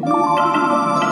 Música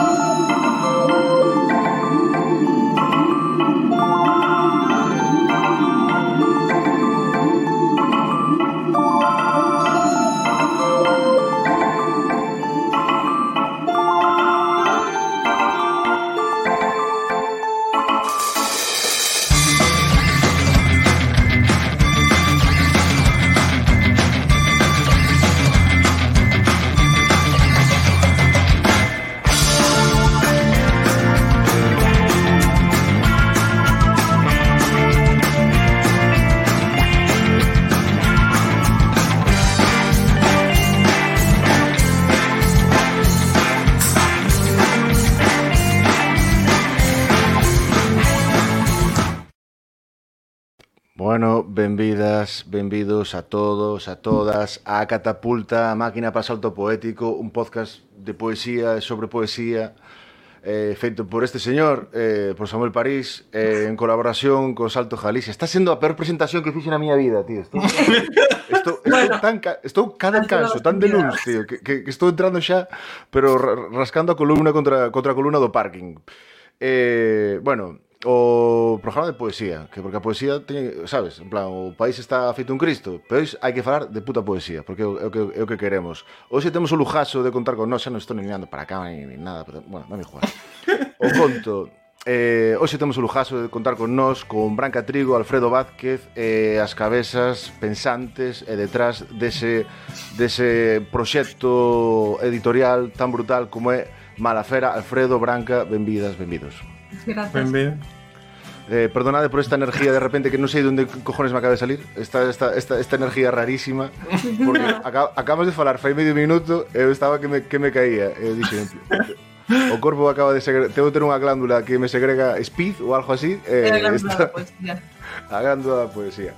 benvidos a todos, a todas, a Catapulta, a Máquina para Salto Poético, un podcast de poesía sobre poesía eh, feito por este señor, eh, por Samuel París, eh, en colaboración con Salto Galicia. Está sendo a peor presentación que fixo na miña vida, tío. Estou, estou, estou, bueno, tan ca, estou cada canso, tan de luz, tío, que, que, que estou entrando xa, pero rascando a columna contra, contra a columna do parking. Eh, bueno, o programa de poesía, que porque a poesía teñe, sabes, en plan, o país está feito un cristo, pero pois hai que falar de puta poesía, porque é o que, é o que queremos. Hoxe temos o lujazo de contar con nós, xa non estou nin mirando para cá, nin, nin nada, pero, bueno, non me jugar. O conto, Eh, hoxe temos o lujazo de contar con nós con Branca Trigo, Alfredo Vázquez e eh, as cabezas pensantes e detrás dese, dese proxecto editorial tan brutal como é Malafera, Alfredo, Branca, benvidas, benvidos. Gracias. Ben, ben. Eh, perdonade por esta energía de repente que non sei onde cojones me acaba de salir. Esta, esta, esta, esta energía rarísima. Porque acab, acabas de falar fai medio minuto eu estaba que me, que me caía. Eh, eu dixen o corpo acaba de segregar teo ter unha glándula que me segrega speed ou algo así eh, a glándula esta, da poesía. A glándula da poesía.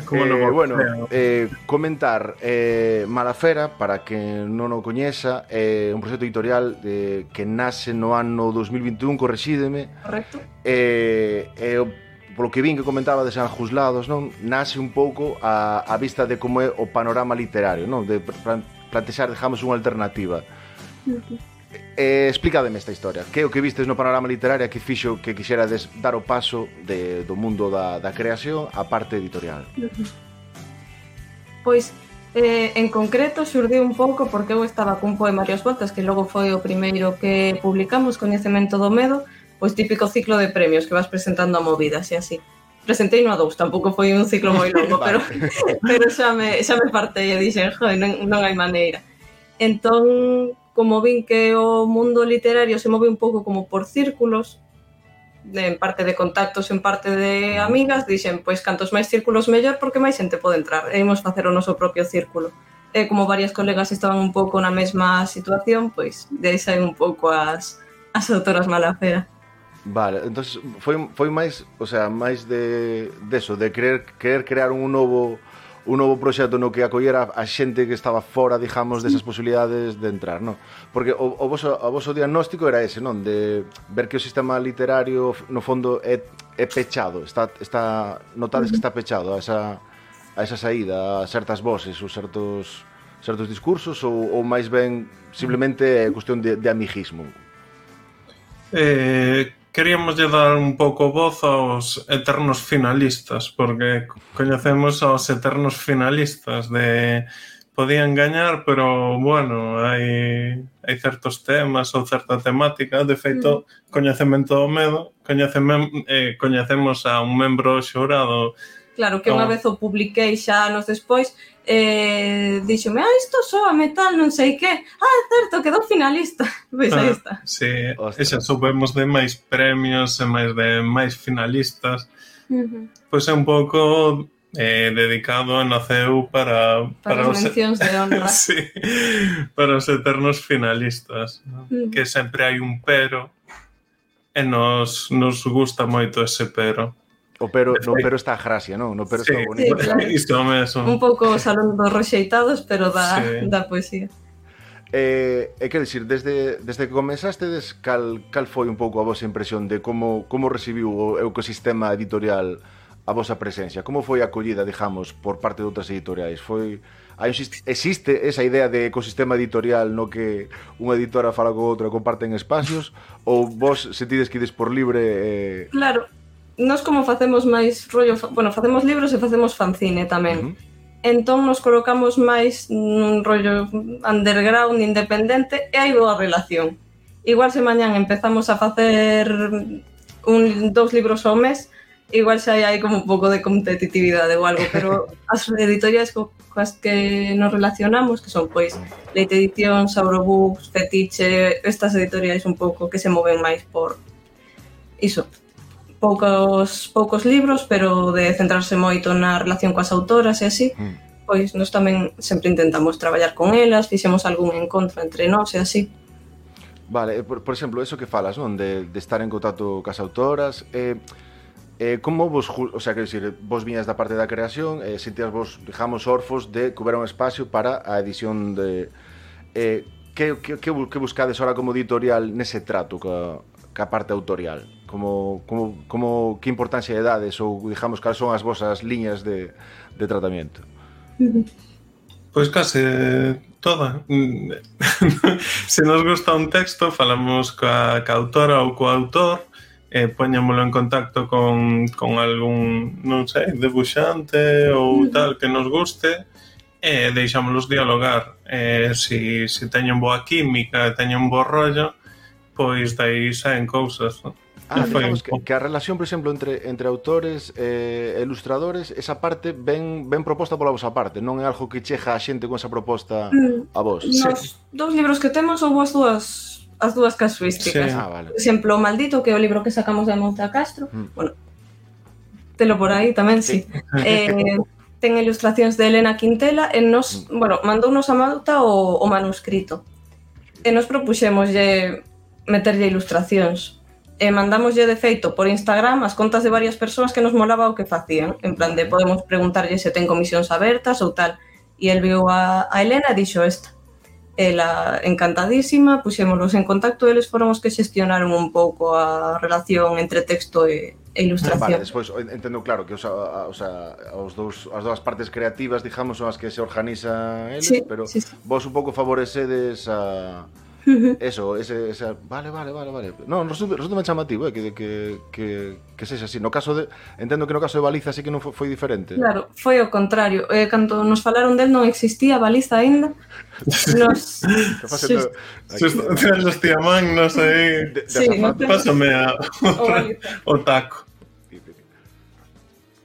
Eh, bueno, eh, comentar eh, Malafera, para que non o coñeza, é eh, un proxecto editorial eh, que nace no ano 2021, corresídeme. Correcto. Eh, eh, polo que vin que comentaba de San Juslados, non? Nace un pouco a, a vista de como é o panorama literario, non? De plantexar, dejamos unha alternativa. Okay eh, explícademe esta historia. Que o que vistes no panorama literario que fixo que quixerades dar o paso de, do mundo da, da creación á parte editorial? Pois, eh, en concreto, xurdiu un pouco porque eu estaba cun poema as voltas que logo foi o primeiro que publicamos, Coñecemento do Medo, pois típico ciclo de premios que vas presentando a movidas e así. Presentei no a dous, tampouco foi un ciclo moi longo, vale. pero, pero xa me, xa me partei e dixen, joder, non, non hai maneira. Entón, como vin que o mundo literario se move un pouco como por círculos, de, en parte de contactos, en parte de amigas, dixen, pois cantos máis círculos mellor porque máis xente pode entrar e imos facer o noso propio círculo. E como varias colegas estaban un pouco na mesma situación, pois de aí saen un pouco as, as autoras malafera. Vale, entonces foi, foi máis, o sea, máis de, de eso, de querer, querer crear un novo un novo proxecto no que acollera a xente que estaba fora, digamos, desas posibilidades de entrar, non? Porque o, o, vos, o voso diagnóstico era ese, non? De ver que o sistema literario no fondo é, é pechado, está, está notades que está pechado a esa, a esa saída, a certas voces ou certos certos discursos ou, ou máis ben simplemente é cuestión de, de amiguismo? Eh, queríamos lle dar un pouco voz aos eternos finalistas, porque coñecemos aos eternos finalistas de podían gañar, pero bueno, hai, hai certos temas ou certa temática, de feito, mm. coñecemento do medo, coñeceme, eh, coñecemos a un membro xurado Claro, que unha vez o publiquei xa anos despois, eh, dixome, ah, isto soa metal, non sei que. Ah, é certo, quedou finalista. Pois aí ah, está. Sí, Ostras. e xa soubemos de máis premios e máis de máis finalistas. Uh -huh. Pois é un pouco eh, dedicado naceu para... Para, para as mencións os... de honra. sí, para os eternos finalistas. ¿no? Uh -huh. Que sempre hai un pero e nos, nos gusta moito ese pero. O pero, no pero está a gracia, non? No pero sí, está bonito. Sí, claro. Isto mesmo. Un pouco o salón dos rexeitados, pero da, sí. da poesía. Eh, eh, que dicir, desde, desde que comenzastedes, cal, cal foi un pouco a vosa impresión de como, como recibiu o ecosistema editorial a vosa presencia? Como foi a acollida, digamos, por parte de outras editoriais? Foi hai existe esa idea de ecosistema editorial no que unha editora fala con outra e comparten espacios ou vos sentides que ides por libre eh... Claro, nós como facemos máis rollo, bueno, facemos libros e facemos fanzine tamén. Uh -huh. Entón nos colocamos máis nun rollo underground, independente e hai boa relación. Igual se mañan empezamos a facer un dous libros ao mes, igual xa hai como un pouco de competitividade ou algo, pero as editoriais co, coas que nos relacionamos, que son pois Leite Edición, Saurobooks, Fetiche, estas editoriais un pouco que se moven máis por iso, poucos, poucos libros, pero de centrarse moito na relación coas autoras e así, mm. pois nós tamén sempre intentamos traballar con elas, fixemos algún encontro entre nós e así. Vale, eh, por, por exemplo, eso que falas, non? De, de estar en contacto cas autoras, eh, Eh, como vos, o sea, quero dicir, vos viñas da parte da creación, eh, sentías vos, dejamos orfos de que hubiera un espacio para a edición de... Eh, que, que, que, que buscades ahora como editorial nese trato ca, ca parte autorial? como, como, como que importancia de dades ou digamos cal son as vosas liñas de, de tratamento? Pois case toda. Se nos gusta un texto, falamos coa, ca autora ou coa autor, e eh, poñámolo en contacto con, con algún, non sei, debuxante ou tal que nos guste, e eh, deixámoslos dialogar. Eh, si, si teñen boa química, teñen bo rollo, pois dai saen cousas, non? Ah, digamos que, que a relación, por exemplo, entre, entre autores eh, e eh, ilustradores, esa parte ben, ben proposta pola vosa parte, non é algo que chega a xente con esa proposta mm, a vos. Nos sí. dous libros que temos ou as dúas as dúas casuísticas. Sí. Ah, vale. Por exemplo, Maldito, que é o libro que sacamos de Monta Castro, mm. bueno, telo por aí tamén, sí. sí. eh, ten ilustracións de Elena Quintela e nos, mm. bueno, mandounos a Malta o, o manuscrito. E nos propuxemos meterlle ilustracións e mandámoslle de feito por Instagram as contas de varias persoas que nos molaba o que facían. En plan de podemos preguntarlle se ten comisións abertas ou tal. E el viu a, a Elena e dixo esta. Ela encantadísima, puxémonos en contacto, eles foron os que xestionaron un pouco a relación entre texto e, e ilustración. Vale, despois entendo claro que os, a, os, a, os dous, as dúas partes creativas, digamos, son as que se organizan eles, sí, pero sí, sí. vos un pouco favorecedes a Eso, ese, ese, vale, vale, vale, vale. Non, resulta, resulta chamativo, eh, que, que, que, que sexa así. No caso de, entendo que no caso de Baliza así que non foi, foi diferente. Claro, foi o contrario. Eh, cando nos falaron del non existía Baliza aínda. Nos... Facendo... Los tiamán, non sei. De, de sí, no. Pásame a... o, o taco.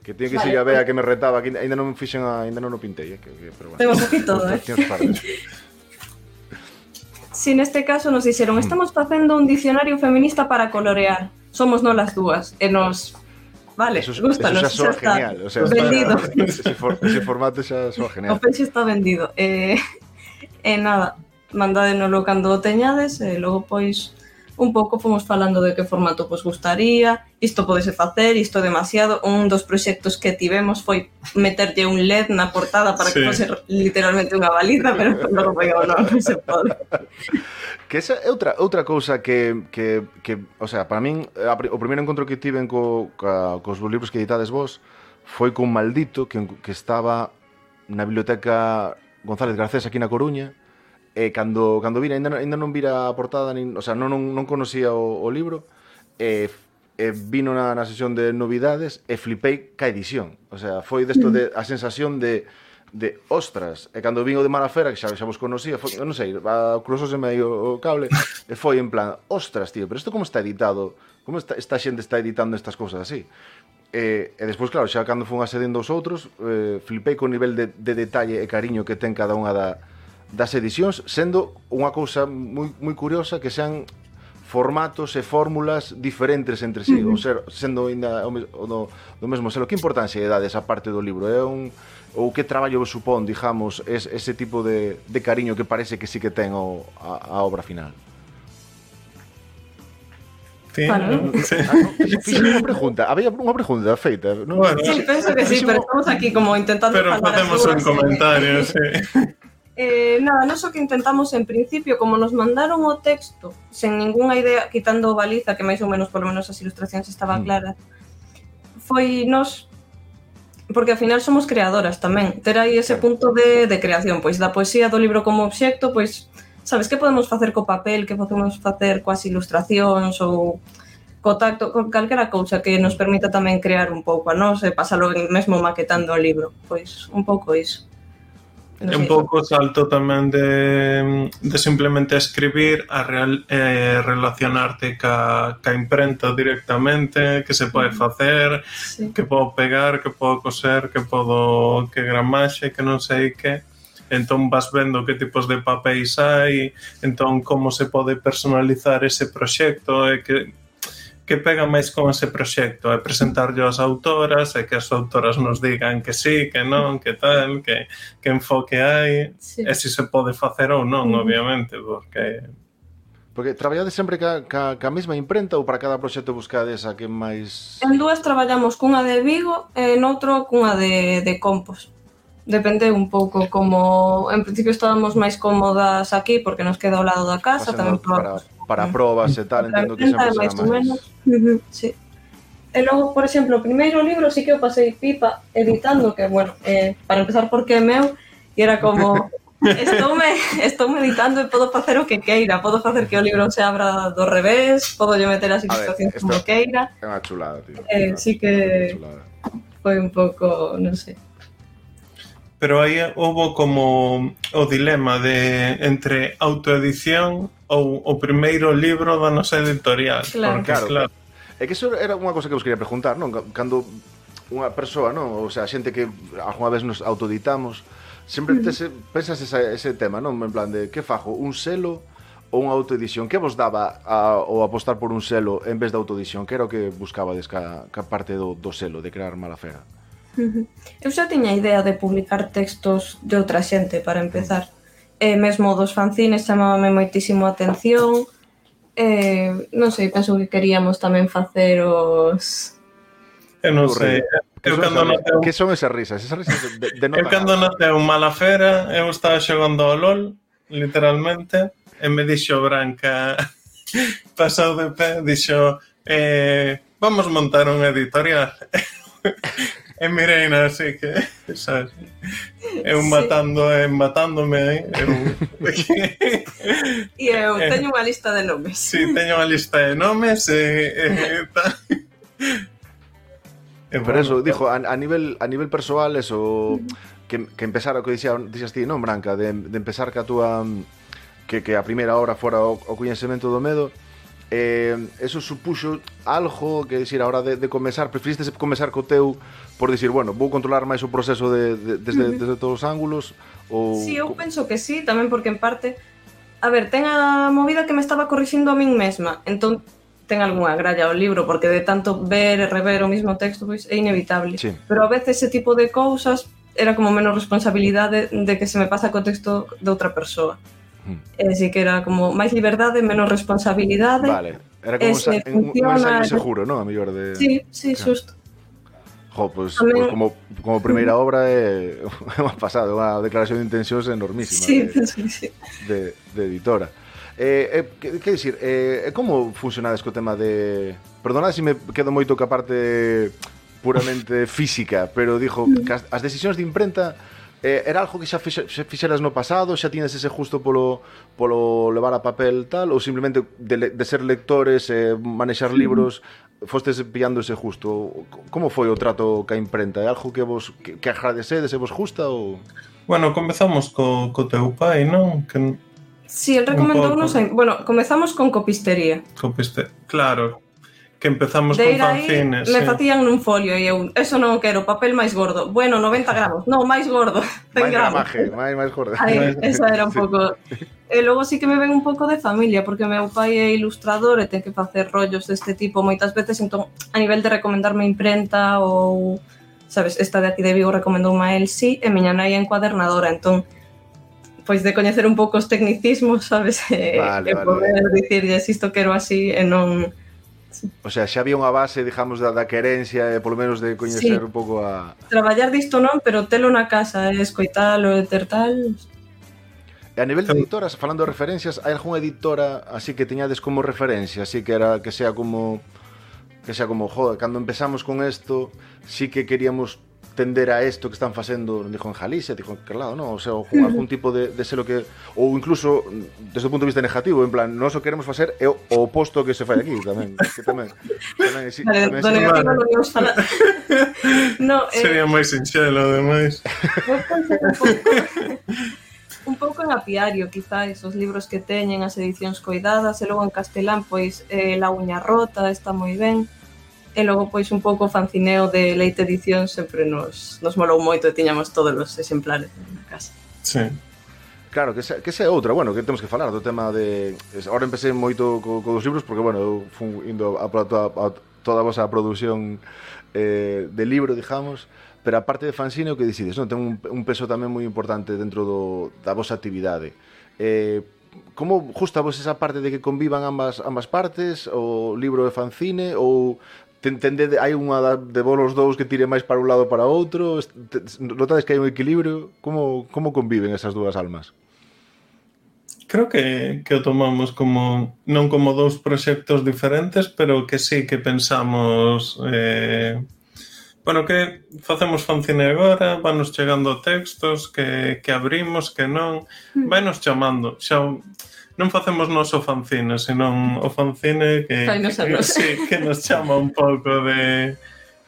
Que tiene que vale, ser a Bea que me retaba, que ainda non fixen, a, ainda non o pintei, eh, que, que, pero bueno. Temos aquí todo, eh. Si neste caso nos dixeron estamos facendo un dicionario feminista para colorear, somos nolas dúas, e nos vale, eso, gustanos, eso xa soa genial. O sea, vendido. Para, ese, for, ese formato xa soa genial. O peixe está vendido. E eh, eh, nada, mandádenolo cando o teñades e eh, logo pois un pouco fomos falando de que formato vos gustaría, isto podese facer, isto demasiado. Un dos proxectos que tivemos foi meterlle un LED na portada para sí. que fose literalmente unha baliza, pero logo foi o non, non se pode. Que esa é outra, outra cousa que, que, que, o sea, para min, o primeiro encontro que tiven co, ca, cos libros que editades vos foi con Maldito, que, que estaba na biblioteca González Garcés aquí na Coruña, E cando, cando vira, ainda, ainda non vira a portada, nin, o sea, non, non, non conocía o, o libro, e, e vino na, na sesión de novidades e flipei ca edición. O sea, foi desto de a sensación de de ostras, e cando vin o de Malafera que xa, xa vos conocía, foi, non sei, a, cruzose medio o cable e foi en plan, ostras, tío, pero isto como está editado? Como esta, esta xente está editando estas cousas así? E, e despois, claro, xa cando fun acedendo os outros, eh, flipei co nivel de, de detalle e cariño que ten cada unha da, das edicións sendo unha cousa moi, moi curiosa que sean formatos e fórmulas diferentes entre sí, uh -huh. ou ser, sendo ainda o, do, do mesmo selo. Que importancia é dades a parte do libro? É un ou que traballo supón, digamos, es, ese tipo de, de cariño que parece que sí que ten o, a, a obra final? Sí, bueno. Ah, sí. Ah, no, sí. unha pregunta, había unha pregunta feita. Non? Bueno, sí, penso que sí, pero estamos aquí como intentando... Pero facemos un comentario, sí. Eh, nada, nós o que intentamos en principio, como nos mandaron o texto, sen ningunha idea, quitando baliza, que máis ou menos, polo menos as ilustracións estaban mm. claras, foi nos porque ao final somos creadoras tamén, ter aí ese punto de, de creación, pois da poesía do libro como obxecto, pois sabes que podemos facer co papel, que podemos facer coas ilustracións ou co tacto, con calquera cousa que nos permita tamén crear un pouco a nós e pasalo mesmo maquetando o libro, pois un pouco iso. No un pouco salto tamén de, de simplemente escribir a real, eh, relacionarte ca, ca imprenta directamente, que se pode facer, sí. que podo pegar, que podo coser, que podo que gramaxe, que non sei que entón vas vendo que tipos de papéis hai, entón como se pode personalizar ese proxecto e que que pega máis con ese proxecto é presentarlo ás autoras e que as autoras nos digan que sí, que non, que tal, que, que enfoque hai sí. e se si se pode facer ou non, obviamente, porque... Porque traballades sempre ca, ca, ca mesma imprenta ou para cada proxecto buscades a que máis... En dúas traballamos cunha de Vigo e noutro cunha de, de Compos depende un pouco como en principio estábamos máis cómodas aquí porque nos queda ao lado da casa tamén para, para mm. probas e tal entendo que sempre máis ou menos. Sí. e logo por exemplo o primeiro libro sí que eu pasei pipa editando que bueno eh, para empezar porque é meu e era como estou me, estou meditando e podo facer o que queira podo facer que o libro se abra do revés podo yo meter as ilustracións como queira. é unha chulada tío eh, sí que foi un pouco non sei. sé pero aí houve como o dilema de entre autoedición ou o primeiro libro da nosa editorial. Claro. Porque, claro. claro. É que eso era unha cosa que vos quería preguntar, non? Cando unha persoa, non? O sea, xente que algunha vez nos autoditamos, sempre tes, pensas esa, ese tema, non? En plan de, que fajo? Un selo ou unha autoedición? Que vos daba a, o apostar por un selo en vez da autoedición? Que era o que buscabades ca, ca parte do, do selo, de crear Malafera? Eu xa tiña a idea de publicar textos de outra xente para empezar. E mesmo dos fanzines chamábame moitísimo a atención. Eh, non sei, penso que queríamos tamén facer os... Eu non sei. Eu cando nateu... Que son esas risas? Esas risas de, de no Eu cando nateu Malafera, eu estaba xogando ao LOL, literalmente, e me dixo Branca, pasou de pé, dixo, eh, vamos montar unha editorial. e Mireina, así que, sabes? Eu matando, sí. matándome aí. Eu... e eu teño unha lista de nomes. Sí, teño unha lista de nomes e, e, tal. E bueno, eso, dijo, a, a, nivel, a nivel personal, eso... Que, que empezara, que dixas, dixas ti, non, Branca, de, de empezar ca túa que, que a primeira hora fora o, o coñecemento do medo, eh, eso supuxo algo que decir, a hora de, de comenzar preferistes comenzar co teu por decir, bueno, vou controlar máis o proceso de, de, desde, uh -huh. desde todos os ángulos ou... Sí, eu penso que sí, tamén porque en parte a ver, ten a movida que me estaba corrixindo a min mesma entón ten algunha gralla ao libro porque de tanto ver e rever o mismo texto pois é inevitable sí. pero a veces ese tipo de cousas era como menos responsabilidade de que se me pasa co texto de outra persoa Eh, dicir que era como máis liberdade, menos responsabilidade. Vale, era como ese, un, funciona... un ensayo seguro, non? A mellor de... Sí, sí, claro. xusto. Jo, pues, Tamén... pues como, como primeira obra é eh, unha pasada, unha declaración de intencións enormísima sí, de, sí, sí. De, de editora. Eh, eh, que, que dicir, eh, eh como funcionades co tema de... Perdonad se si me quedo moito ca parte puramente física, pero dijo mm. que as, as decisións de imprenta Eh, era algo que xa fixe, xa fixeras no pasado, xa tiñas ese justo polo, polo levar a papel tal, ou simplemente de, de ser lectores, eh, manexar libros, fostes pillando ese justo. Como foi o trato ca imprenta? É algo que vos que, que agradecedes e vos gusta ou... Bueno, comezamos co, co teu pai, non? Que... Si, sí, el recomendounos. Bueno, comezamos con copistería. Copiste... Claro, que empezamos de con fanzines. Me sí. facían nun folio e eu, eso non quero, papel máis gordo. Bueno, 90 gramos, non, máis gordo, máis gramos. Gramaje, máis, máis gordo. Aí, eso era un pouco... E logo sí que me ven un pouco de familia, porque meu pai é ilustrador e ten que facer rollos deste tipo moitas veces, entón, a nivel de recomendarme imprenta ou... Sabes, esta de aquí de Vigo recomendou a el sí, e miña nai é encuadernadora, entón pois de coñecer un pouco os tecnicismos, sabes? Vale, e, vale, poder vale. dicirlles isto quero así e non O sea, xa había unha base, digamos, da, da querencia, e polo menos de coñecer sí. un pouco a... Traballar disto non, pero telo na casa, e escoitalo e ter tal... E a nivel de editoras, falando de referencias, hai algunha editora así que teñades como referencia, así que era que sea como que sea como, joder, cando empezamos con esto, sí que queríamos tender a isto que están facendo, non dixo en Galicia, dixo en que lado, non? O sea, o, algún tipo de, de ser o que... Ou incluso, mm, desde o punto de vista negativo, en plan, non o queremos facer é o, o oposto que se fai aquí, tamén. Que tamén, tamén, si, vale, tamén vale, vale. no, eh, Sería máis sinxelo, ademais. un pouco en apiario, quizáis, os libros que teñen, as edicións coidadas, e logo en castelán, pois, eh, La uña rota, está moi ben, e logo pois un pouco fancineo de leite edición sempre nos, nos molou moito e tiñamos todos os exemplares na casa. Sí. Claro, que esa, que esa é outra, bueno, que temos que falar do tema de... Ahora empecé moito co, co dos libros porque, bueno, eu fun indo a, a, a toda a vosa produción eh, de libro, digamos, pero a parte de fanzine o que decides, non? Ten un, un peso tamén moi importante dentro do, da vosa actividade. Eh, como justa vos esa parte de que convivan ambas ambas partes o libro de fanzine ou tentende hai unha de vos os dous que tire máis para un lado para outro? Notades que hai un equilibrio? Como, como conviven esas dúas almas? Creo que, que o tomamos como non como dous proxectos diferentes pero que sí que pensamos eh, bueno, que facemos fanzine agora vanos chegando textos que, que abrimos, que non. Mm. Vanos chamando. Xa non facemos nos o fanzine, senón o fanzine que, que, sí, que nos chama un pouco de...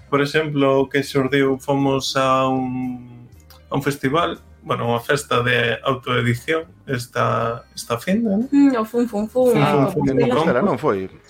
Por exemplo, que xordiu fomos a un, a un festival bueno, unha festa de autoedición esta, esta finda, non? Mm, o Fun Fun Fun. Fun, ah, fun, fun, fun, fun, fun, fun, fun, fun, fun, fun, fun, fun, fun,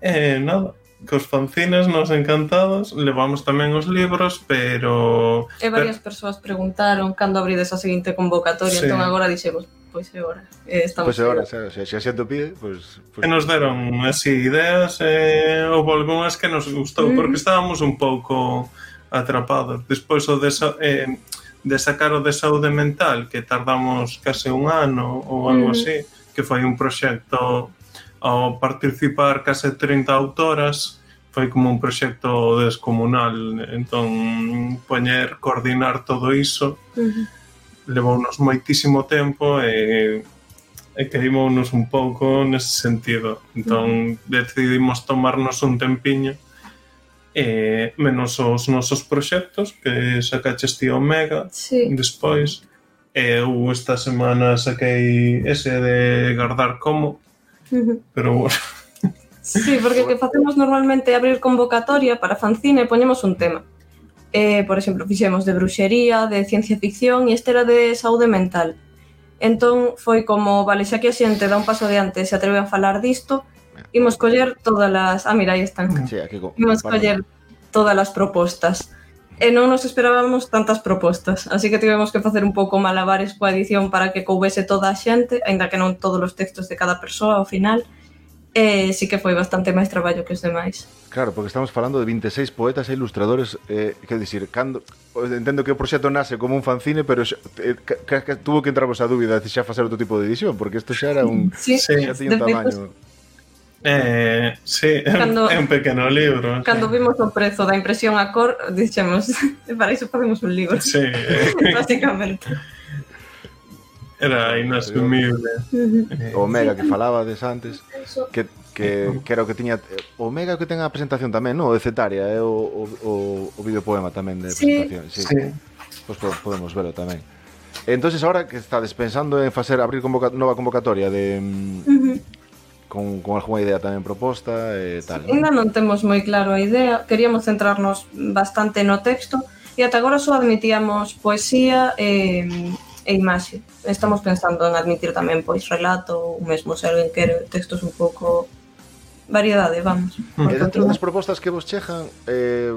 fun, fun, cos fanzines nos encantados, levamos tamén os libros, pero... E varias pero... persoas preguntaron cando abrides a seguinte convocatoria, entón sí. entón agora dixemos, pois é hora. Eh, estamos pois é hora, se, se, xa xente o pide, pois... pois... E nos deron así ideas, e eh, houve algunhas que nos gustou, mm. porque estábamos un pouco atrapados. Despois o desa, eh, de sacar o de saúde mental, que tardamos case un ano ou algo mm. así, que foi un proxecto ao participar case 30 autoras, foi como un proxecto descomunal entón poñer coordinar todo iso uh -huh. levounos moitísimo tempo e e queimounos un pouco nese sentido entón uh -huh. decidimos tomarnos un tempiño e menos os nosos proxectos que sacaches ti Omega sí. despois eu esta semana saquei ese de guardar como uh -huh. pero bueno Sí, porque o que facemos normalmente é abrir convocatoria para fanzine e poñemos un tema. Eh, por exemplo, fixemos de bruxería, de ciencia ficción e este era de saúde mental. Entón foi como, vale, xa que a xente dá un paso adiante e se atreve a falar disto, imos coller todas as... Ah, mira, aí están. Mm. Sí, aquí, imos coller todas as propostas. E non nos esperábamos tantas propostas, así que tivemos que facer un pouco malabares coa edición para que coubese toda a xente, aínda que non todos os textos de cada persoa ao final, eh, sí que foi bastante máis traballo que os demais. Claro, porque estamos falando de 26 poetas e ilustradores, eh, quer dicir, cando, entendo que o proxecto nace como un fanzine, pero xa, eh, ca, ca, tuvo que entrarvos a dúbida de xa facer outro tipo de edición, porque isto xa era un... Sí, xa tiña un tamaño... Feito, Eh, sí, cando, é un pequeno libro. Cando sí. vimos o prezo da impresión a cor, dixemos, para iso facemos un libro. Sí. Básicamente. Era inasumible. O Omega que falabades antes, que que, que era o que tiña Omega que ten a presentación tamén, non? O de Cetaria, é eh? o, o, o videopoema tamén de sí. presentación. Sí. sí. Pois pues podemos verlo tamén. Entonces ahora que está pensando en facer abrir convoca nova convocatoria de mm, uh -huh. con, con alguna idea tamén proposta e eh, tal. Ainda sí, non temos moi claro a idea, queríamos centrarnos bastante no texto e ata agora só admitíamos poesía e eh, e imaxe. Estamos pensando en admitir tamén pois relato ou mesmo se alguén quere textos un pouco variedade, vamos. Mm. E dentro das propostas que vos chejan, eh,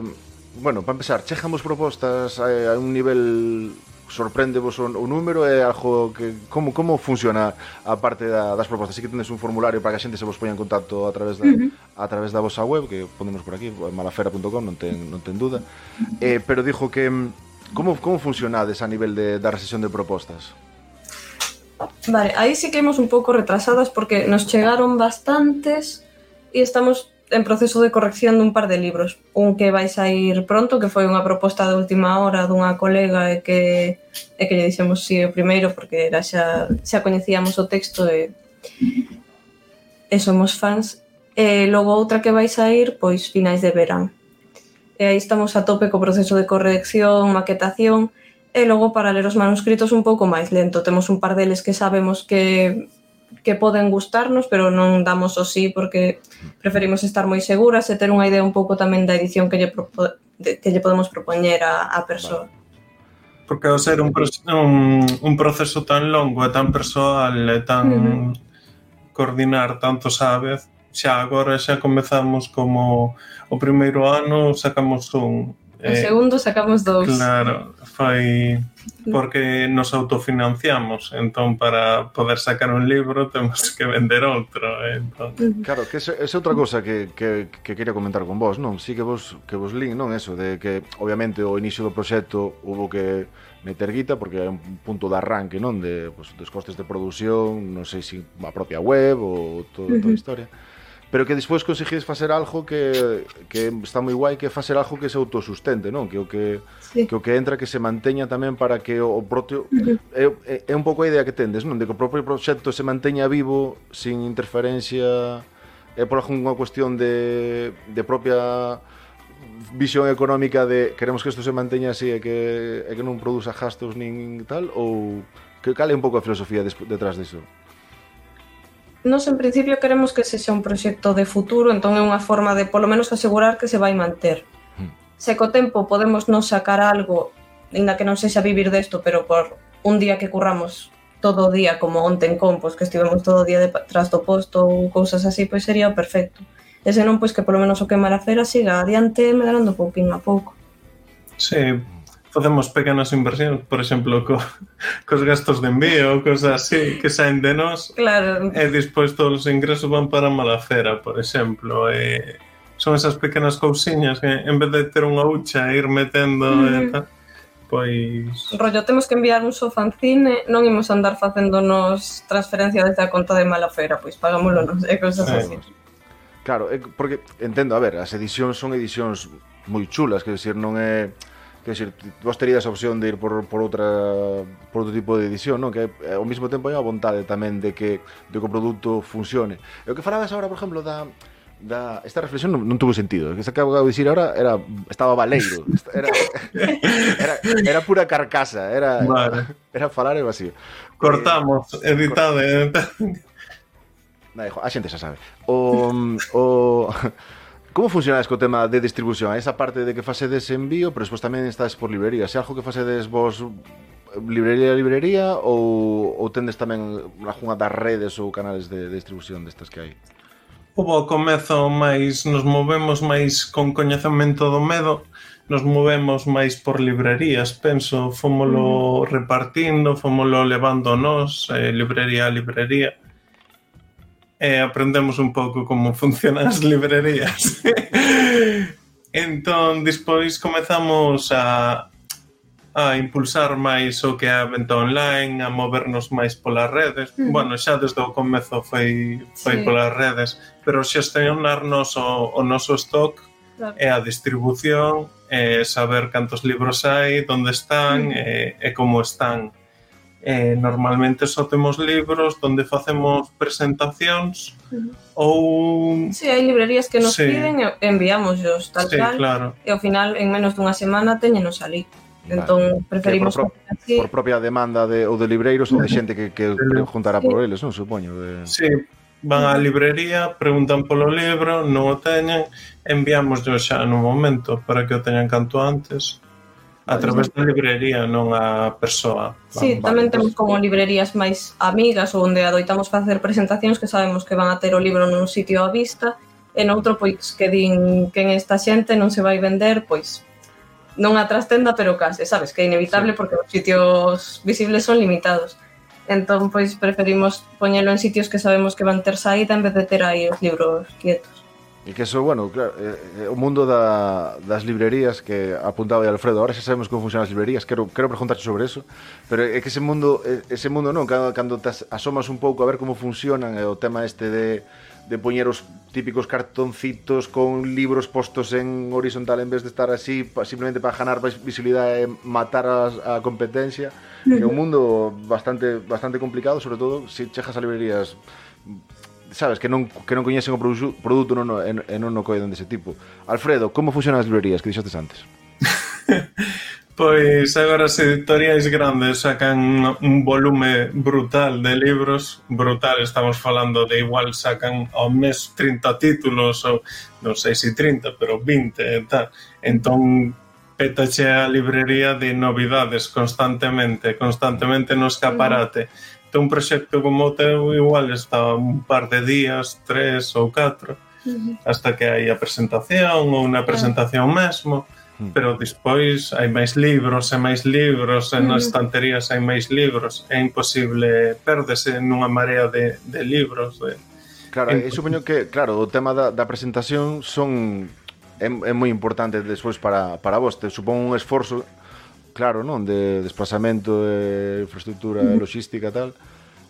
bueno, para empezar, chejamos propostas a, a un nivel sorprendevos o, o número é algo que como como funciona a parte da, das propostas? Si que tendes un formulario para que a xente se vos poña en contacto a través da uh -huh. a través da vosa web, que ponemos por aquí, malafera.com, non ten non ten duda. Eh, pero dijo que Como, como funcionades a nivel de, da recesión de propostas? Vale, aí sí que imos un pouco retrasadas porque nos chegaron bastantes e estamos en proceso de corrección dun par de libros. Un que vai sair pronto, que foi unha proposta de última hora dunha colega e que, e que lle dixemos si sí, o primeiro porque era xa, xa coñecíamos o texto e, e somos fans. E logo outra que vai sair pois finais de verán e aí estamos a tope co proceso de corrección, maquetación, e logo para ler os manuscritos un pouco máis lento. Temos un par deles que sabemos que que poden gustarnos, pero non damos o sí porque preferimos estar moi seguras e ter unha idea un pouco tamén da edición que lle, propo, que lle podemos propoñer a, a persoa. Porque ao ser un, un, un proceso tan longo e tan persoal e tan uh -huh. coordinar tantos á vez, xa agora xa comezamos como o primeiro ano sacamos un o eh, segundo sacamos dous claro, foi porque nos autofinanciamos entón para poder sacar un libro temos que vender outro eh, entón. claro, que é outra cosa que, que, que quería comentar con vos non si sí que vos, que vos lin, non eso de que obviamente o inicio do proxecto hubo que meter guita porque é un punto de arranque, non? De, pues, dos costes de produción, non sei se si a propia web ou todo, toda a historia. Uh -huh pero que despois conseguides facer algo que, que está moi guai que facer algo que se autosustente, non? Que o que sí. que o que entra que se manteña tamén para que o propio uh -huh. é, é un pouco a idea que tendes, non? De que o propio proxecto se manteña vivo sin interferencia é por algunha cuestión de, de propia visión económica de queremos que isto se manteña así e que, e que non produza gastos nin tal ou que cale un pouco a filosofía detrás disso? De Nos, en principio, queremos que sexa un proxecto de futuro, entón é unha forma de, polo menos, asegurar que se vai manter. Hmm. Se co tempo podemos non sacar algo, inda que non sexa vivir desto, pero por un día que curramos todo o día, como onte en Compos, que estivemos todo o día detrás do posto ou cousas así, pois sería perfecto. E senón, pois que polo menos o que Marafera siga adiante medrando pouquinho a pouco. Sí, facemos pequenas inversións, por exemplo, co, cos gastos de envío, cosas así, que saen de nós. Claro. E despois todos os ingresos van para Malacera, por exemplo. E son esas pequenas cousiñas que en vez de ter unha hucha e ir metendo mm. e tal, pois... Rollo, temos que enviar un sofancine, non imos andar facéndonos transferencia desde a conta de Malafera, pois pagámoslo nos e cosas sí. así. Claro, porque entendo, a ver, as edicións son edicións moi chulas, quero dicir, non é que decir, vos terías a opción de ir por, por outra por outro tipo de edición, non? Que ao mesmo tempo hai a vontade tamén de que de que o produto funcione. E o que falabas agora, por exemplo, da da esta reflexión non, non tuvo sentido. O que se acaba de dicir agora era estaba baleiro, era era, era pura carcasa, era vale. era, era falar e vacío. Cortamos, eh, editade. Cort... Eh. Na, a xente xa sabe. O o Como funcionades co tema de distribución? Esa parte de que facedes envío, pero despois tamén estás por librería. Se algo que facedes vos librería a librería ou, ou tendes tamén algunha das redes ou canales de, de distribución destas que hai? Houve ao comezo máis, nos movemos máis con coñecemento do medo, nos movemos máis por librerías, penso, fomolo mm. repartindo, fomolo levando nós, eh, librería a librería, e aprendemos un pouco como funcionan as librerías. entón, despois comezamos a, a impulsar máis o que é a venta online, a movernos máis polas redes. Mm. Bueno, xa desde o comezo foi, foi sí. polas redes, pero xestionarnos o, o noso stock claro. e a distribución, e saber cantos libros hai, onde están mm. e, e como están eh, normalmente só temos libros donde facemos presentacións uh -huh. ou... Si, sí, hai librerías que nos sí. piden e enviámosllos tal sí, tal claro. e ao final en menos dunha semana teñenos ali. Vale. Entón preferimos... Por, pro... así. por propia demanda de, ou de libreiros ou de xente que, que juntará sí. por eles, non supoño? De... Sí, van á librería, preguntan polo libro, non o teñen, enviámoslo xa no momento para que o teñan canto antes A través da librería, non a persoa. Sí, vale, tamén temos como librerías máis amigas onde adoitamos facer presentacións que sabemos que van a ter o libro nun sitio á vista e noutro pois que din que en esta xente non se vai vender, pois non a trastenda, pero case, sabes, que é inevitable sí. porque os sitios visibles son limitados. Entón, pois preferimos poñelo en sitios que sabemos que van ter saída en vez de ter aí os libros quietos. E que eso, bueno, claro, eh, eh, o mundo da, das librerías que apuntaba Alfredo, ahora xa sabemos como funcionan as librerías, quero, quero preguntarche sobre eso, pero é que ese mundo, ese mundo non, cando, cando te asomas un pouco a ver como funcionan eh, o tema este de, de poñer os típicos cartoncitos con libros postos en horizontal en vez de estar así simplemente para ganar visibilidade e matar a, a competencia, é un mundo bastante bastante complicado, sobre todo se si chejas a librerías sabes, que non, que non coñecen o produto non, e, e non o coiden dese tipo. Alfredo, como funcionan as librerías que dixestes antes? pois agora as editoriais grandes sacan un volume brutal de libros, brutal, estamos falando de igual sacan ao mes 30 títulos ou non sei se 30, pero 20 e tal. Entón petache a librería de novidades constantemente, constantemente no escaparate. Mm un proxecto como o teu igual está un par de días, tres ou catro, uh -huh. hasta que hai a presentación ou unha ah. presentación uh -huh. mesmo, hmm. pero despois hai máis libros e máis libros, e nas estanterías hai máis libros, é imposible perdese nunha marea de, de libros. De... Claro, e supoño que, claro, o tema da, da presentación son é, é moi importante despois para, para vos, te supón un esforzo claro, non? De desplazamento, de infraestructura, mm. logística tal,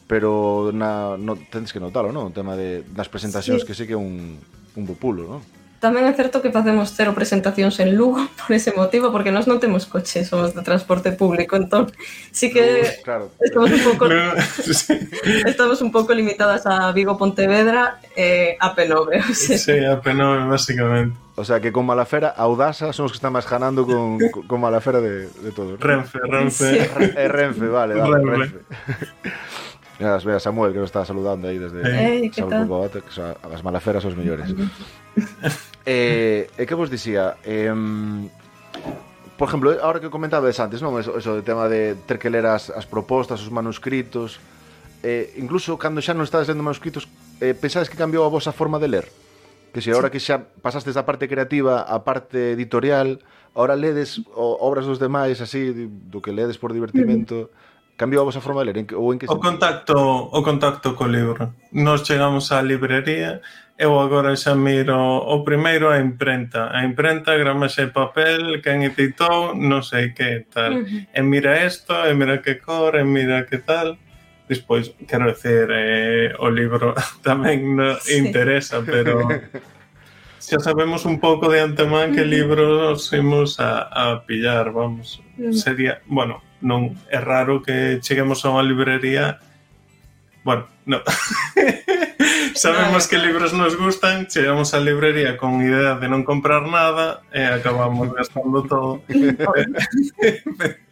pero na, no, tendes que notalo, non? O tema de, das presentacións sí. que sí que é un, un bupulo, non? Tamén é certo que facemos cero presentacións en Lugo por ese motivo, porque nós non temos coche, somos de transporte público, entón sí que uh, claro. estamos un pouco estamos un pouco limitadas a Vigo Pontevedra e a P9, o sea. Sí, a P9 basicamente. O sea que con Malafera, Audasa son os que están máis ganando con, con Malafera de, de todo. Renfe, Renfe. Sí. É Renfe, vale, vale, Renfe. Renfe. As veas Samuel que nos está saludando aí desde hey, Saúl Boato, que son as malaferas os mellores. eh, e eh, que vos dicía, eh, por exemplo, ahora que comentabades antes, non, eso, eso de tema de ter que ler as, as propostas, os manuscritos, eh, incluso cando xa non estades lendo manuscritos, eh, pensades que cambiou a vosa forma de ler? Que se ahora sí. que xa pasastes da parte creativa á parte editorial, ahora ledes obras dos demais así do que ledes por divertimento. Mm Cambiou a vosa forma de ler? En que, ou en que o contacto, o contacto co libro. Nos chegamos á librería, eu agora xa miro o primeiro a imprenta. A imprenta, gramaxe de papel, quen editou, non sei que tal. Uh -huh. E mira isto, e mira que cor, e mira que tal despois quero dizer eh, o libro tamén no sí. interesa, pero xa sabemos un pouco de antemán que libros imos a, a pillar, vamos. Sería, bueno, non é raro que cheguemos a unha librería Bueno, no. Sabemos que libros nos gustan, chegamos á librería con idea de non comprar nada e acabamos gastando todo. e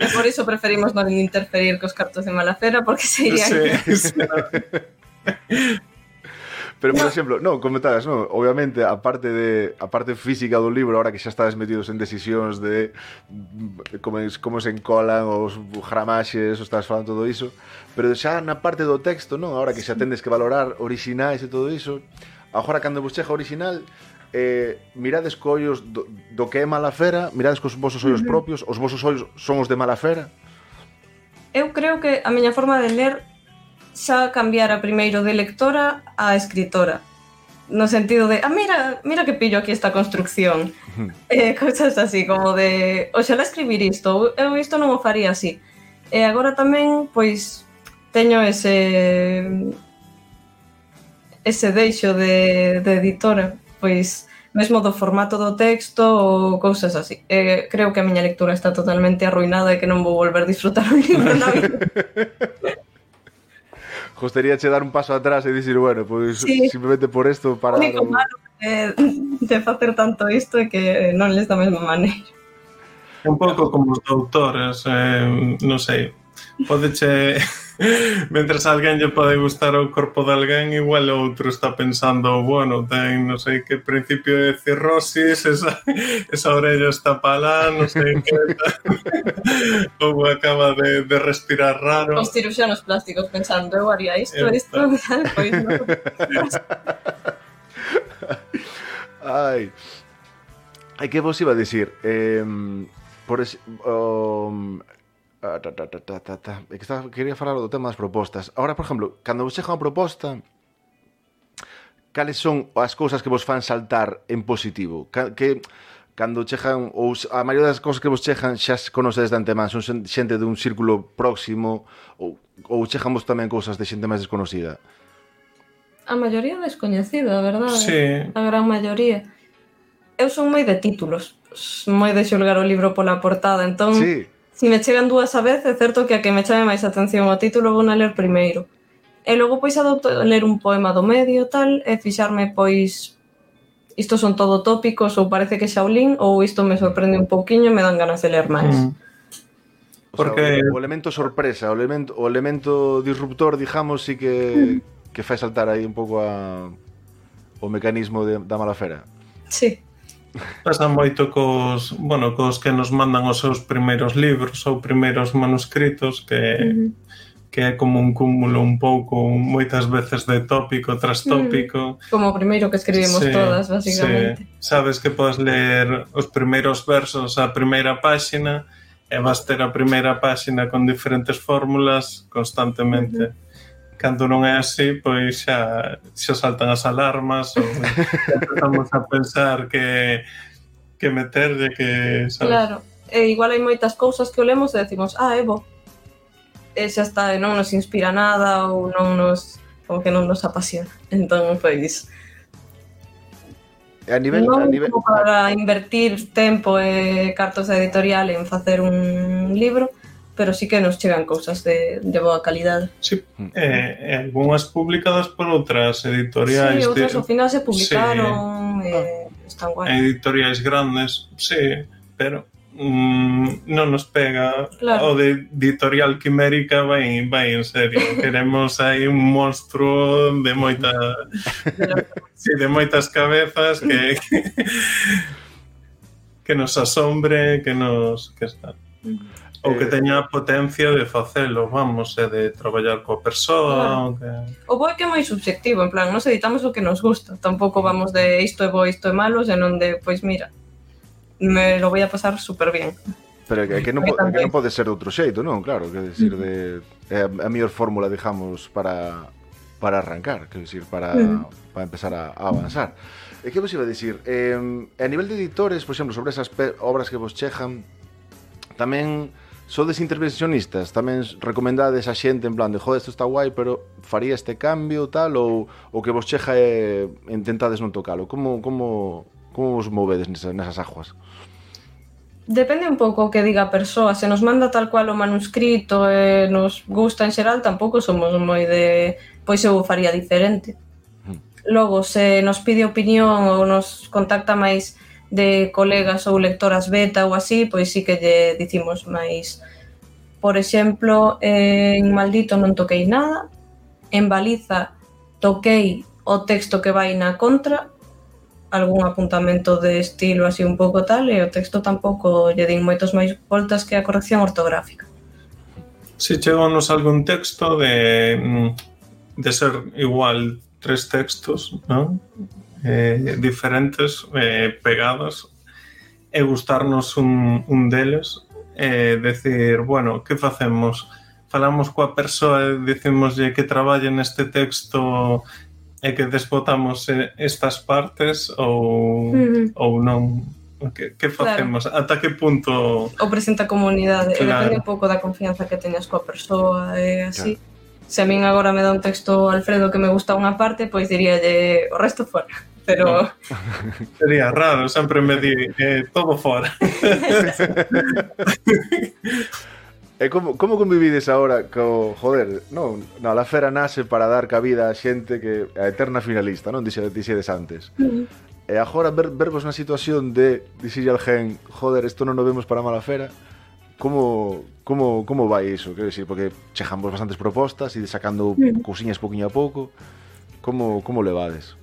por iso preferimos non interferir cos cartos de Malafera porque se irían... Sí, sí. Pero, por exemplo, non, comentadas, non, obviamente, a parte de a parte física do libro, ahora que xa estades metidos en decisións de mm, como, como se encolan os gramaxes, os estás falando todo iso, pero xa na parte do texto, non, ahora que xa tendes que valorar orixinais e todo iso, agora cando vos chega orixinal, eh, mirades co ollos do, do que é Malafera, mirades cos vosos ollos propios, os vosos ollos son os de Malafera? Eu creo que a miña forma de ler xa cambiara primeiro de lectora a escritora no sentido de, ah, mira, mira que pillo aquí esta construcción. eh, cousas así, como de, oxalá escribir isto, eu isto non o faría así. E agora tamén, pois, teño ese ese deixo de, de editora, pois, mesmo do formato do texto ou cousas así. Eh, creo que a miña lectura está totalmente arruinada e que non vou volver a disfrutar o libro na vida. gostaría che dar un paso atrás e dicir, bueno, pois sí. simplemente por isto para... O único malo de, de facer tanto isto é que non les da mesma maneira. Un pouco como os doutores, eh, non sei, podeche... Mentras alguén lle pode gustar o corpo de alguén, igual o outro está pensando, bueno, ten non sei que principio de cirrosis, esa, esa orella está palá, non sei que ou acaba de, de respirar raro. Os ciruxanos plásticos pensando, eu haría isto, isto, pois non. Ai. Ai, que vos iba a dicir? Eh, por ese, um, Uh, ta, ta, ta, ta, ta, ta. E que estaba, quería falar do tema das propostas. Ahora, por exemplo, cando vos chega unha proposta, cales son as cousas que vos fan saltar en positivo? Que, cando chegan, ou a maioría das cousas que vos chegan xa se conocedes de antemán, son xente dun círculo próximo, ou, ou chegan vos tamén cousas de xente máis desconocida? A maioría descoñecida, a verdade? Sí. A gran maioría. Eu son moi de títulos, moi de xulgar o libro pola portada, entón... Sí Si me chegan dúas a vez, é certo que a que me chame máis atención o título vou na ler primeiro. E logo pois adopto ler un poema do medio tal e fixarme pois isto son todo tópicos ou parece que Shaolin ou isto me sorprende un pouquiño e me dan ganas de ler máis. Mm. Porque o, sea, o, o elemento sorpresa, o elemento o elemento disruptor, digamos, sí que mm. que fai saltar aí un pouco a o mecanismo de, da mala fera. Sí. Pasa moito cos, bueno, cos que nos mandan os seus primeiros libros ou primeiros manuscritos que uh -huh. que é como un cúmulo un pouco moitas veces de tópico tras mm. tópico. Mm, como o primeiro que escribimos sí, todas, basicamente. Sí. Sabes que podes ler os primeiros versos a primeira páxina e vas ter a primeira páxina con diferentes fórmulas constantemente. Uh -huh cando non é así, pois xa, xa saltan as alarmas ou empezamos a pensar que que meterlle que, sabes? Claro, e igual hai moitas cousas que olemos e decimos, ah, é bo. E xa está, e non nos inspira nada ou non nos como que non nos apasiona. Entón, pois a nivel, non a nivel para invertir tempo e cartos de editorial en facer un libro, pero sí que nos chegan cousas de, de boa calidade. Sí, mm. eh, eh, algunhas publicadas por outras editoriais. Sí, outras de... ao final se publicaron, sí. eh, ah. están guai. Editoriais grandes, sí, pero mm, non nos pega claro. o de editorial quimérica vai, vai en serio queremos aí un monstruo de moita sí, de moitas cabezas que, que que nos asombre que nos que está uh -huh. Ou que eh, teña a potencia de facelo, vamos, e de traballar coa persoa, claro. que... O bo é que é moi subjetivo, en plan, nos editamos o que nos gusta, tampouco vamos de isto é bo, isto é malo, senón de, pois mira, me lo voy a pasar súper bien. Pero que, que, non, que non pode ser de outro xeito, non? Claro, que decir de é a mellor fórmula, digamos, para para arrancar, que decir, para mm. para empezar a, a avanzar. E que vos iba a dicir? Eh, a nivel de editores, por exemplo, sobre esas obras que vos chejan, tamén sodes intervencionistas, tamén recomendades a xente en plan de, joder, isto está guai, pero faría este cambio tal ou o que vos cheja e intentades non tocalo. Como como como vos movedes nesas, nesas aguas? Depende un pouco o que diga a persoa, se nos manda tal cual o manuscrito e nos gusta en xeral, tampouco somos moi de, pois eu faría diferente. Hmm. Logo, se nos pide opinión ou nos contacta máis de colegas ou lectoras beta ou así, pois sí que lle dicimos máis. Por exemplo, en Maldito non toquei nada, en Baliza toquei o texto que vai na contra, algún apuntamento de estilo así un pouco tal, e o texto tampouco lle din moitos máis voltas que a corrección ortográfica. Si chegounos algún texto de, mm, de ser igual tres textos, non? eh, diferentes eh, pegadas e gustarnos un, un deles e eh, decir, bueno, que facemos? Falamos coa persoa e dicimoslle que traballe neste texto e que desbotamos eh, estas partes ou, mm. ou non? Que, que facemos? Claro. Ata que punto... O presenta a comunidade. Claro. Depende un pouco da confianza que teñas coa persoa e así. Claro. Se a min agora me dá un texto Alfredo que me gusta unha parte, pois diríalle o resto fora pero sería raro, sempre me di eh, todo fora. E eh, como, como convivides agora co, joder, non, na la fera nace para dar cabida a xente que a eterna finalista, non dixe, dixedes antes. Uh -huh. E agora ver, vervos na situación de dixille al gen, joder, isto non o vemos para mala fera, como, como, como vai iso? Quero dicir, porque chejamos bastantes propostas e sacando uh -huh. cousiñas poquinho a pouco, como, como levades?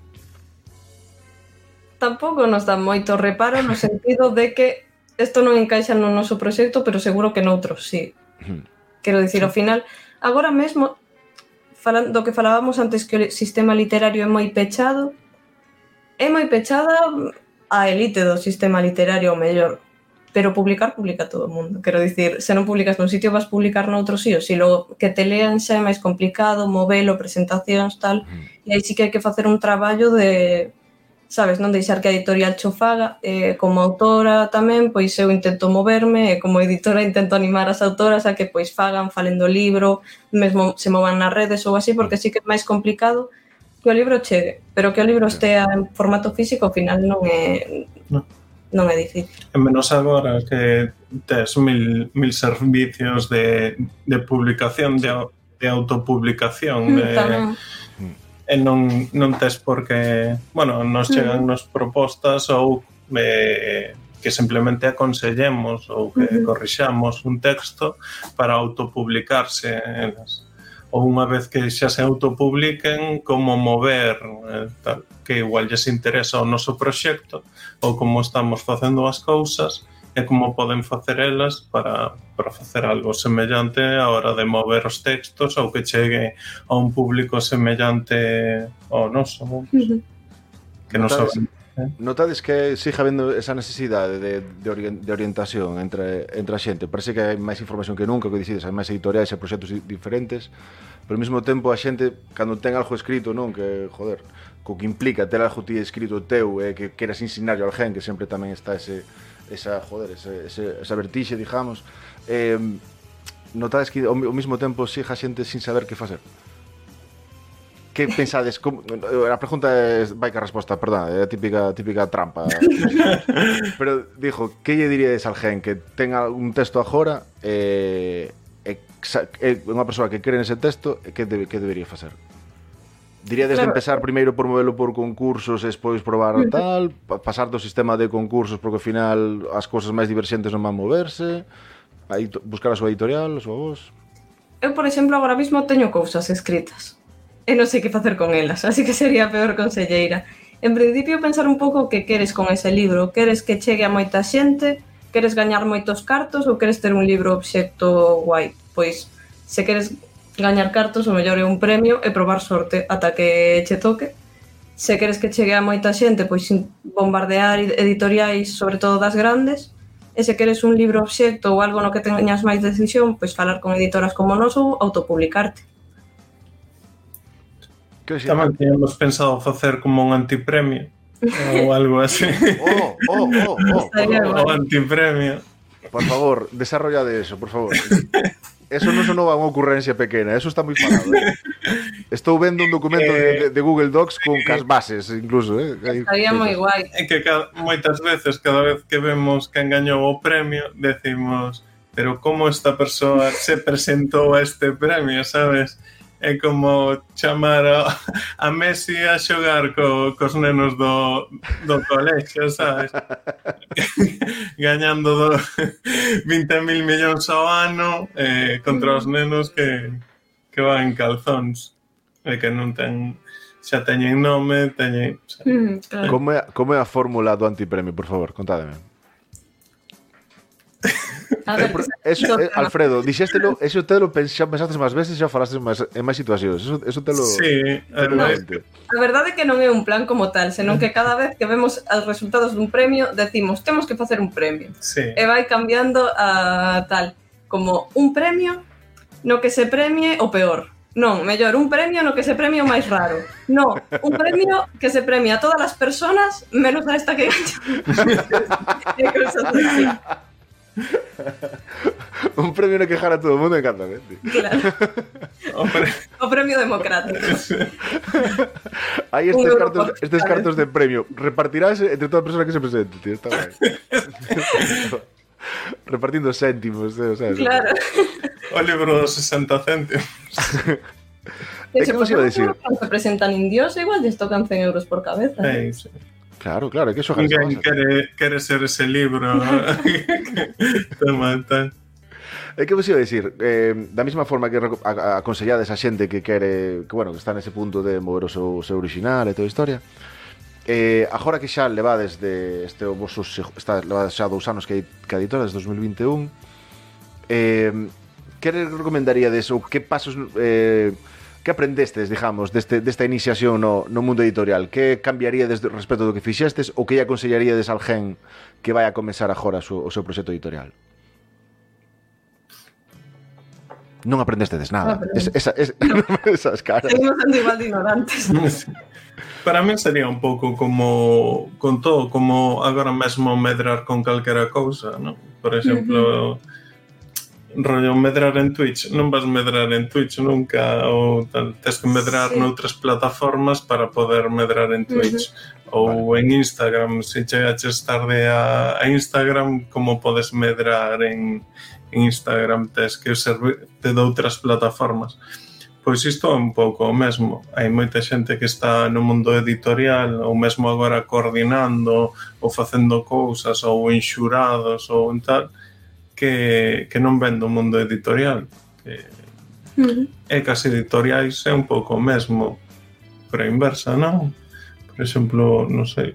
tampouco nos dá moito reparo no sentido de que isto non encaixa no noso proxecto, pero seguro que noutros, sí. Quero dicir, ao final, agora mesmo, falando do que falábamos antes que o sistema literario é moi pechado, é moi pechada a elite do sistema literario, o mellor, pero publicar publica todo o mundo. Quero dicir, se non publicas nun sitio vas publicar noutro sí, ou si logo que te lean xa é máis complicado, movelo, presentacións, tal, e aí sí que hai que facer un traballo de sabes, non deixar que a editorial cho faga, eh, como autora tamén, pois eu intento moverme, e como editora intento animar as autoras a que pois fagan, falen do libro, mesmo se movan nas redes ou así, porque sí que é máis complicado que o libro chegue, pero que o libro estea en formato físico, ao final non é non é difícil. E menos agora que tes mil, mil servicios de, de publicación, de, de autopublicación, mm, de... Tamén e non, non tes porque, bueno, nos mm. chegan nos propostas ou eh, que simplemente aconsellemos ou que uh -huh. corrixamos un texto para autopublicarse elas ou unha vez que xa se autopubliquen como mover eh, tal, que igual lles interesa o noso proxecto ou como estamos facendo as cousas e como poden facer elas para, para facer algo semellante a hora de mover os textos ou que chegue a un público semellante ao noso uh -huh. que non saben eh? Notades que sigue habendo esa necesidade de, de, de orientación entre, entre a xente Parece que hai máis información que nunca que dicides, hai máis editoriais e proxectos diferentes Pero ao mesmo tempo a xente, cando ten algo escrito, non? Que, joder, co que implica ter algo ti escrito teu e eh, que queras ensinarlo a alguén, Que sempre tamén está ese, esa, joder, ese, ese, esa vertixe, digamos, eh, notades que ao, ao mesmo tempo siga a xente sin saber que facer? Que pensades? Como, a pregunta é, vai que a resposta, perdón, é a típica, típica trampa. Pero, dijo, que lle diríades al gen que tenga un texto agora eh, e eh, é unha persoa que cree nese texto que, debe, que debería facer? Diría desde claro. empezar primeiro por movelo por concursos, despois probar tal, pasar do sistema de concursos porque ao final as cousas máis diverxentes non van moverse, aí buscar a súa editorial, a súa voz. Eu, por exemplo, agora mesmo teño cousas escritas e non sei que facer con elas, así que sería a peor conselleira. En principio, pensar un pouco o que queres con ese libro. Queres que chegue a moita xente? Queres gañar moitos cartos ou queres ter un libro obxecto guai? Pois, se queres gañar cartos, o mellor é un premio e probar sorte ata que che toque. Se queres que chegue a moita xente, pois bombardear editoriais, sobre todo das grandes, e se queres un libro obxecto ou algo no que teñas máis decisión, pois falar con editoras como nós ou autopublicarte. Tamén teníamos pensado facer como un antipremio ou algo así. Oh, oh, oh, oh, o antipremio. Por favor, desarrollade eso, por favor. Eso non sonou unha ocurrencia pequena, eso está moi falado. Eh? Estou vendo un documento eh, de, de Google Docs con cas bases, incluso. Eh? Estaría moi guai. É que cada, moitas veces, cada vez que vemos que engañou o premio, decimos pero como esta persoa se presentou a este premio, sabes? é como chamar a, a Messi a xogar co, cos nenos do, do colexio, sabes? Gañando do 20.000 millóns ao ano eh, contra os nenos que, que van calzóns e que non ten xa teñen nome, teñen... Mm, claro. como, é, como é a fórmula do antipremio, por favor, contádeme. Eh, ver, eso, eh, Alfredo, dixéstelo, eso te lo xa pensaste máis veces, xa falaste máis, en máis situacións. Eso, eso te lo... Sí, te lo no, a verdade é que non é un plan como tal, senón que cada vez que vemos os resultados dun premio, decimos, temos que facer un premio. Sí. E vai cambiando a tal, como un premio no que se premie o peor. Non, mellor, un premio no que se premie o máis raro. Non, un premio que se premia a todas as persoas menos a esta que gaña. un premio no quejar a todo o mundo encanta. ¿eh? Claro. o, pre... o premio democrático. Hai estes cartos, estes cartos de premio. Repartirás entre toda persona que se presente, tío. Está guai. Repartindo céntimos, eh, tío, sabes? Claro. O libro dos 60 céntimos. E que vos iba a dicir? Cando se presentan indios, igual lles tocan 100 euros por cabeza. Eh, sí. sí. Claro, claro, que xogar. Ninguén quere, quere ser ese libro de Mantan. É que vos iba a decir, eh, da mesma forma que aconsellades a xente que quere, que bueno, que está nese punto de mover o seu, o seu original e toda a historia, eh, agora que xa levades de este o vosso está levades xa dous anos que, que editora desde 2021, eh, que recomendaríades ou que pasos eh, que aprendestes, digamos, deste, desta iniciación no, no mundo editorial? Que cambiaría desde, respecto do que fixestes ou que lle aconsellaríades al gen que vai a comenzar agora o seu, o seu proxecto editorial? Non aprendestedes nada. No, es, esa, es, no. esas caras. Seguimos sendo igual de ignorantes. Para mí sería un pouco como con todo, como agora mesmo medrar con calquera cousa, ¿no? Por exemplo, uh -huh rollo medrar en Twitch, non vas medrar en Twitch nunca ou tal, tens que medrar sí. noutras plataformas para poder medrar en Twitch uh -huh. ou vale. en Instagram, se chegaches tarde a, a Instagram como podes medrar en, en Instagram tens que servirte de outras plataformas pois isto é un pouco o mesmo. Hai moita xente que está no mundo editorial ou mesmo agora coordinando ou facendo cousas ou en xurados ou en tal que, que non ven do mundo editorial. Que, uh -huh. E que as editoriais é un pouco o mesmo, pero inversa, non? Por exemplo, non sei,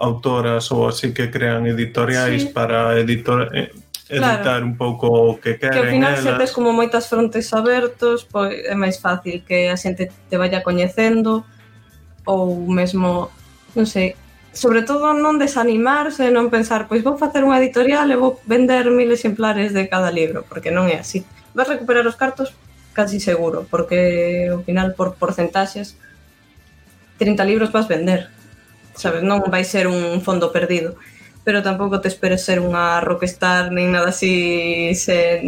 autoras ou así que crean editoriais sí. para editor, eh, editar claro. un pouco o que queren Que ao final elas. se tes como moitas frontes abertos, pois é máis fácil que a xente te vaya coñecendo ou mesmo, non sei, sobre todo non desanimarse, non pensar, pois vou facer unha editorial e vou vender mil exemplares de cada libro, porque non é así. Vas recuperar os cartos casi seguro, porque ao final por porcentaxes 30 libros vas vender. Sabes, non vai ser un fondo perdido, pero tampouco te esperes ser unha rockstar nin nada así se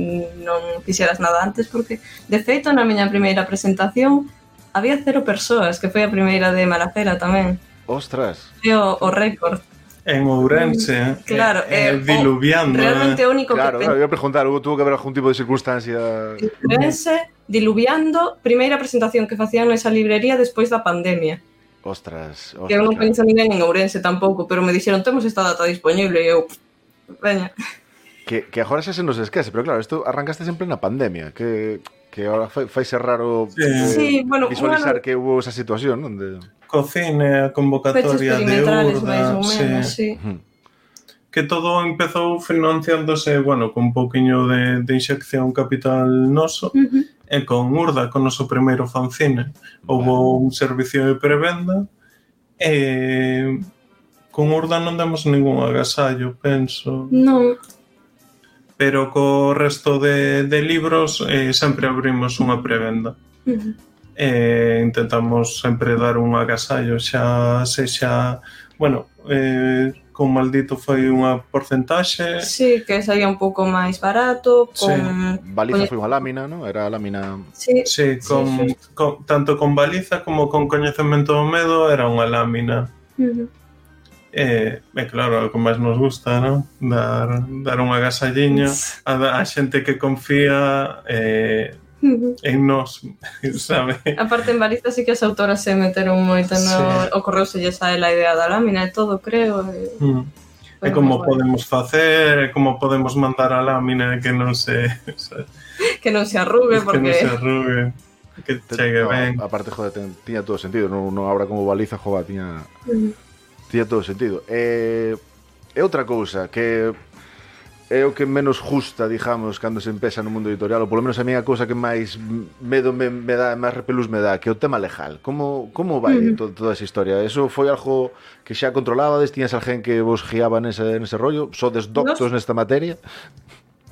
non fixeras nada antes, porque de feito na miña primeira presentación había cero persoas, que foi a primeira de Malafera tamén Ostras. É o, o récord. En Ourense, mm, eh, claro, eh, eh, diluviando. Oh, eh. Realmente eh. único claro, que... Claro, iba a preguntar, hubo, tuvo que haber algún tipo de circunstancia... Ourense, diluviando, primeira presentación que facían nesa librería despois da pandemia. Ostras, ostras. Que eu non penso ninguén en Ourense tampouco, pero me dixeron, temos esta data disponible, e eu, veña. Que, que agora xa se nos esquece, pero claro, isto arrancaste sempre na pandemia, que que ahora fai, ser raro sí. Eh, sí, bueno, visualizar bueno, que hubo esa situación onde cocine, a convocatoria de urda, menos, sí. sí. Que todo empezou financiándose, bueno, con un poquinho de, de inxección capital noso, uh -huh. e con Urda, con o noso primeiro fanzine. Houve un servicio de prevenda, e con Urda non demos ningún agasallo, penso. Non, pero co resto de, de libros eh, sempre abrimos unha prevenda. Uh -huh. eh, intentamos sempre dar un agasallo, xa sexa... Bueno, eh, con Maldito foi unha porcentaxe... Sí, que saía un pouco máis barato, con... Sí. Baliza con... foi unha lámina, non? Era a lámina... Sí, sí, con, sí, sí. Con, tanto con Baliza como con Coñecemento do Medo era unha lámina. Uh -huh. E, e claro, algo máis nos gusta, non? Dar, dar unha gasalliña a, a xente que confía eh, en nos, sabe? Aparte, en Bariza sí que as autoras se meteron moito no... Sí. Ocorreuselles a ela a idea da lámina e todo, creo. E... Mm. E como podemos facer, e como podemos mandar a lámina que non se... Sabe? que non se arrugue, porque... Que non se arrugue que chegue ben. Aparte, joder, tiña todo sentido, non, non abra como baliza, joder, tiña... Mm. Tía todo sentido. E, e outra cousa que é o que menos justa, digamos, cando se empeza no mundo editorial, ou polo menos a mí a cousa que máis medo me, me dá, máis repelús me dá, que é o tema legal. Como, como vai mm. to, toda esa historia? Eso foi algo que xa controlabades? Tiñas alguén que vos guiaba nese, nese rollo? Sodes doctos Nos... nesta materia?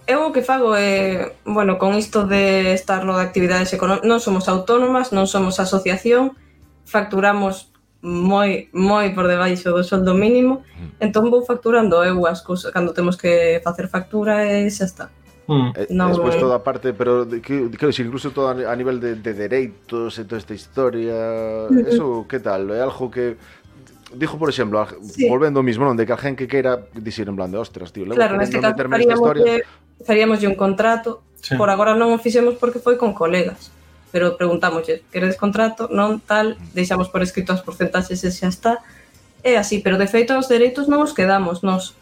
Eu o que fago é, bueno, con isto de estar no de actividades económicas, non somos autónomas, non somos asociación, facturamos moi moi por debaixo do soldo mínimo, mm. entón vou facturando eu as cousas cando temos que facer factura e xa está. Mm. Non, Despois toda a parte, pero quero dicir, incluso todo a nivel de, de dereitos e toda esta historia, eso que tal? É algo que dijo, por exemplo, sí. volvendo ao mismo, non, de que a gente que queira dicir en plan de ostras, tío, claro, neste caso faríamos, historia... faríamos un contrato, sí. por agora non o fixemos porque foi con colegas pero preguntámoslle, queredes contrato, non, tal, deixamos por escrito as porcentaxes e xa está. É así, pero de feito os dereitos non os quedamos, nos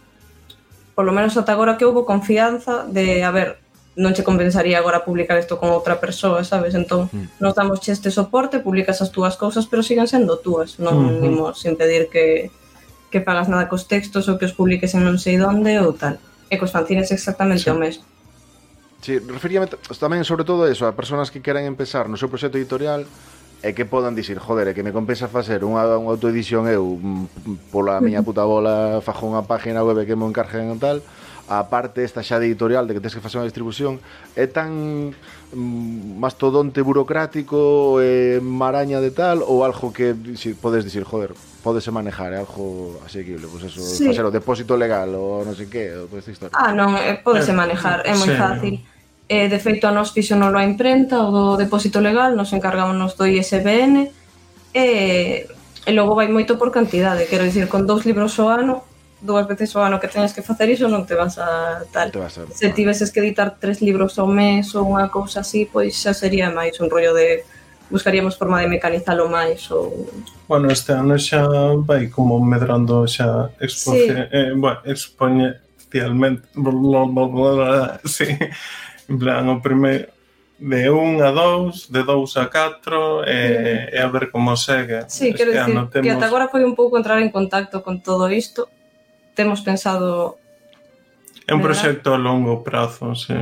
polo menos ata agora que houve confianza de, a ver, non che compensaría agora publicar isto con outra persoa, sabes? Entón, mm. nos damos che este soporte, publicas as túas cousas, pero siguen sendo túas, non mm -hmm. imos impedir que, que pagas nada cos textos ou que os publiques en non sei onde ou tal. E cos fanzines exactamente sí. o mesmo. Sí, referíame tamén sobre todo a eso, a persoas que queren empezar no seu proxecto editorial e que podan dicir, joder, é que me compensa facer unha, unha autoedición eu mm, pola miña puta bola, fajo unha página web que me encarguen e tal, a parte esta xa de editorial de que tens que facer unha distribución, é tan mm, mastodonte burocrático, e maraña de tal, ou algo que si, podes dicir, joder, podese manejar, é algo asequible, pois pues eso, sí. facer o depósito legal, ou non sei que, ou toda esta historia. Ah, non, eh, podese eh, manejar, é moi sí. fácil. Eh, de feito, a nos fixonolo a imprenta, o do depósito legal, nos encargámonos do ISBN, e, e logo vai moito por cantidade, quero dicir, con dous libros ao ano, dúas veces ao ano que teñas que facer iso non te vas a tal. Te vas a... Se tiveses que editar tres libros ao mes ou unha cousa así, pois xa sería máis un rollo de buscaríamos forma de mecanizalo máis ou... Bueno, este ano xa vai como medrando xa expo... sí. eh, eh bueno, exponencialmente sí. En plan, o primeiro de 1 a 2, de 2 a 4 e, e a ver como segue. Sí, quero dicir temos... que ata agora foi un pouco entrar en contacto con todo isto. Temos pensado... É un proxecto a longo prazo, sí.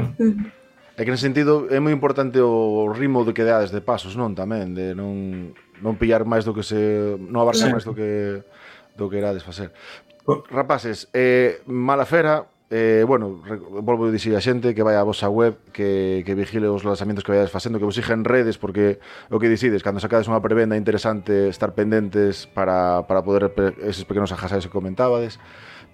É que, nese sentido, é moi importante o ritmo de que deades de pasos, non? Tamén, de non, non pillar máis do que se... non abarcar sí. máis do que do que erades facer. Rapaces, eh, mala fera, Eh, bueno, volvo a dicir a xente que vai á vosa web que, que vigile os lanzamentos que vayades facendo que vos en redes porque o que decides cando sacades unha prevenda interesante estar pendentes para, para poder eses pequenos ajasais que comentabades.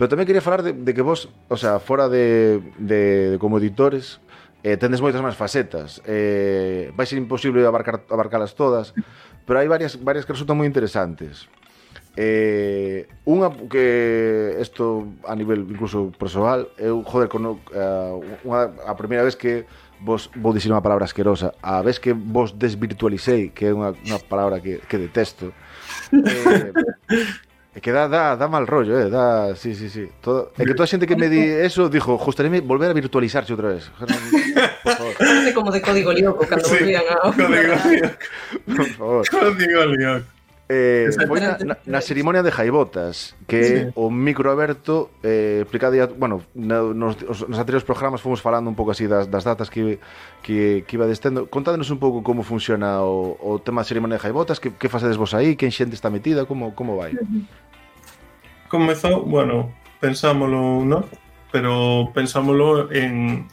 pero tamén quería falar de, de que vos o sea, fora de, de, de como editores eh, tendes moitas máis facetas eh, vai ser imposible abarcar, abarcalas todas pero hai varias, varias que resultan moi interesantes Eh, unha que isto a nivel incluso persoal, eu joder con uh, eh, unha, a primeira vez que vos vou dicir unha palabra asquerosa, a vez que vos desvirtualicei, que é unha, unha palabra que, que detesto. Eh, É que dá, dá, dá mal rollo, eh, dá, sí, sí, sí. Todo, é que toda a xente que me di eso dixo, gustaríame volver a virtualizarse outra vez." Por favor. como de código lioco cando sí, volvían a Código lioco. Por favor. Código lioco. Eh, foi na, na, na cerimonia de Jaibotas que sí. o micro aberto eh, explicado bueno, na, nos, nos anteriores programas fomos falando un pouco así das, das datas que, que, que iba destendo contádenos un pouco como funciona o, o tema da cerimonia de Jaibotas que, que facedes vos aí, que xente está metida como, como vai Comezou, bueno, pensámolo no? pero pensámolo en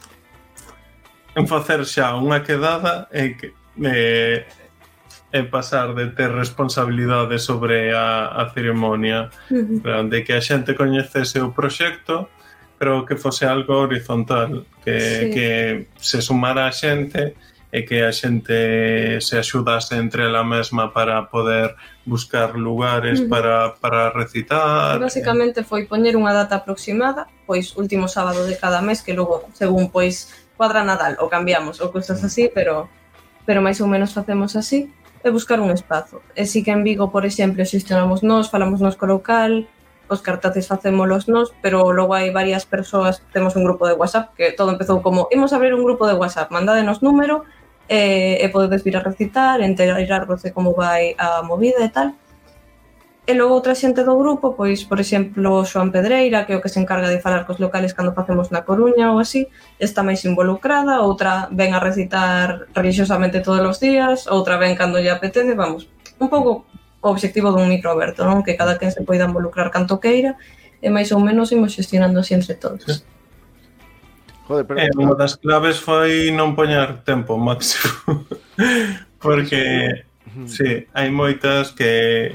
en facer xa unha quedada e que eh, en pasar de ter responsabilidade sobre a, a ceremonia uh -huh. de que a xente coñecese o proxecto pero que fose algo horizontal que, sí. que se sumara a xente e que a xente se axudase entre ela mesma para poder buscar lugares uh -huh. para, para recitar. Básicamente foi poñer unha data aproximada, pois último sábado de cada mes, que logo, según pois, cuadra Nadal, ou cambiamos, ou cousas así, pero pero máis ou menos facemos así e buscar un espazo. E si que en Vigo, por exemplo, xestionamos nós, falamos nós co local, os cartaces facémolos nós, pero logo hai varias persoas, temos un grupo de WhatsApp que todo empezou como imos abrir un grupo de WhatsApp, mandádenos número e, e podedes vir a recitar, enterarvos de como vai a movida e tal. E logo outra xente do grupo, pois, por exemplo, Xoan Pedreira, que é o que se encarga de falar cos locales cando facemos na Coruña ou así, está máis involucrada, outra ven a recitar religiosamente todos os días, outra ven cando lle apetece, vamos, un pouco o obxectivo dun micro aberto, non? Que cada quen se poida involucrar canto queira e máis ou menos imos xestionando así entre todos. Sí. Joder, pero... Eh, unha das claves foi non poñer tempo máximo. Porque, sí, hai moitas que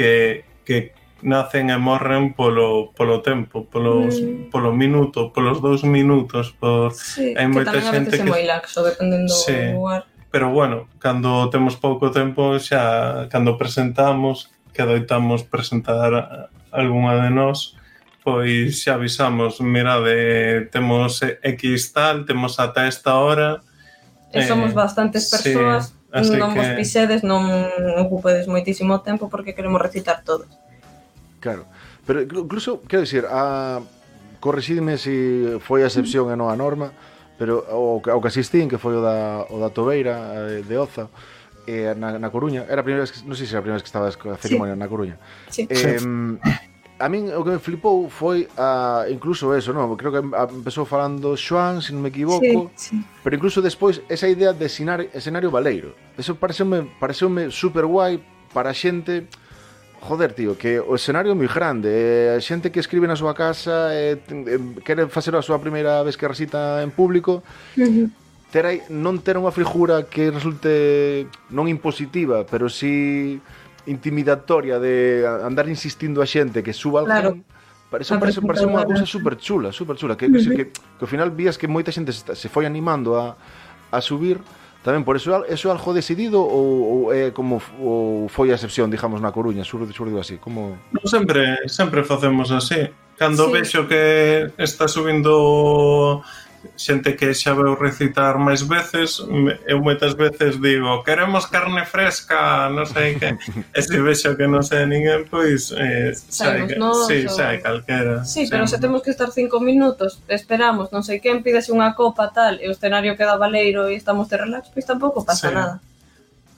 que, que nacen e morren polo, polo tempo, mm. polos, mm. polo minuto, polos dous minutos, por sí, hai moita que xente que... moi laxo, dependendo sí. do lugar. Pero bueno, cando temos pouco tempo xa, cando presentamos, que adoitamos presentar algunha de nós, pois xa avisamos, mirade, temos X tal, temos ata esta hora... E somos eh, bastantes persoas, sí Así non que... vos pisedes, non ocupedes moitísimo tempo porque queremos recitar todos. Claro. Pero incluso, quero dicir, a... corresidme se si foi a excepción e non a norma, pero o, o que asistín, que foi o da, o da Tobeira eh, de Oza, eh, na, na Coruña, era a primeira vez que, non sei se era a primeira vez que estabas a cerimonia sí. na Coruña. Sí. Eh, a min o que me flipou foi a, incluso eso, non? Creo que empezou falando Xoan, se non me equivoco, sí, sí. pero incluso despois esa idea de sinar, escenario baleiro. Eso pareceume, pareceume super guai para xente Joder, tío, que o escenario é moi grande eh, Xente que escribe na súa casa eh, eh, Quere facer a súa primeira vez que recita en público uh -huh. ter aí, Non ter unha figura que resulte non impositiva Pero si... Sí intimidatoria de andar insistindo a xente que suba al claro. Parece, Eso parece, parece unha cousa super chula, super chula, que, que, que, que ao final vías que moita xente se, se foi animando a, a subir, tamén por eso eso é algo decidido ou, ou é como ou foi a excepción, digamos, na Coruña, surdiu, surdiu así, como no, sempre sempre facemos así. Cando sí. vexo que está subindo xente que xa veu recitar máis veces, eu moitas veces digo, queremos carne fresca, non sei que, e se vexo que non sei ninguén, pois, eh, sai, que, no, sí, so... sai calquera. Sí, pero se temos que estar cinco minutos, esperamos, non sei quen, pides unha copa, tal, e o escenario queda valeiro e estamos de relax, pois tampouco pasa sí. nada.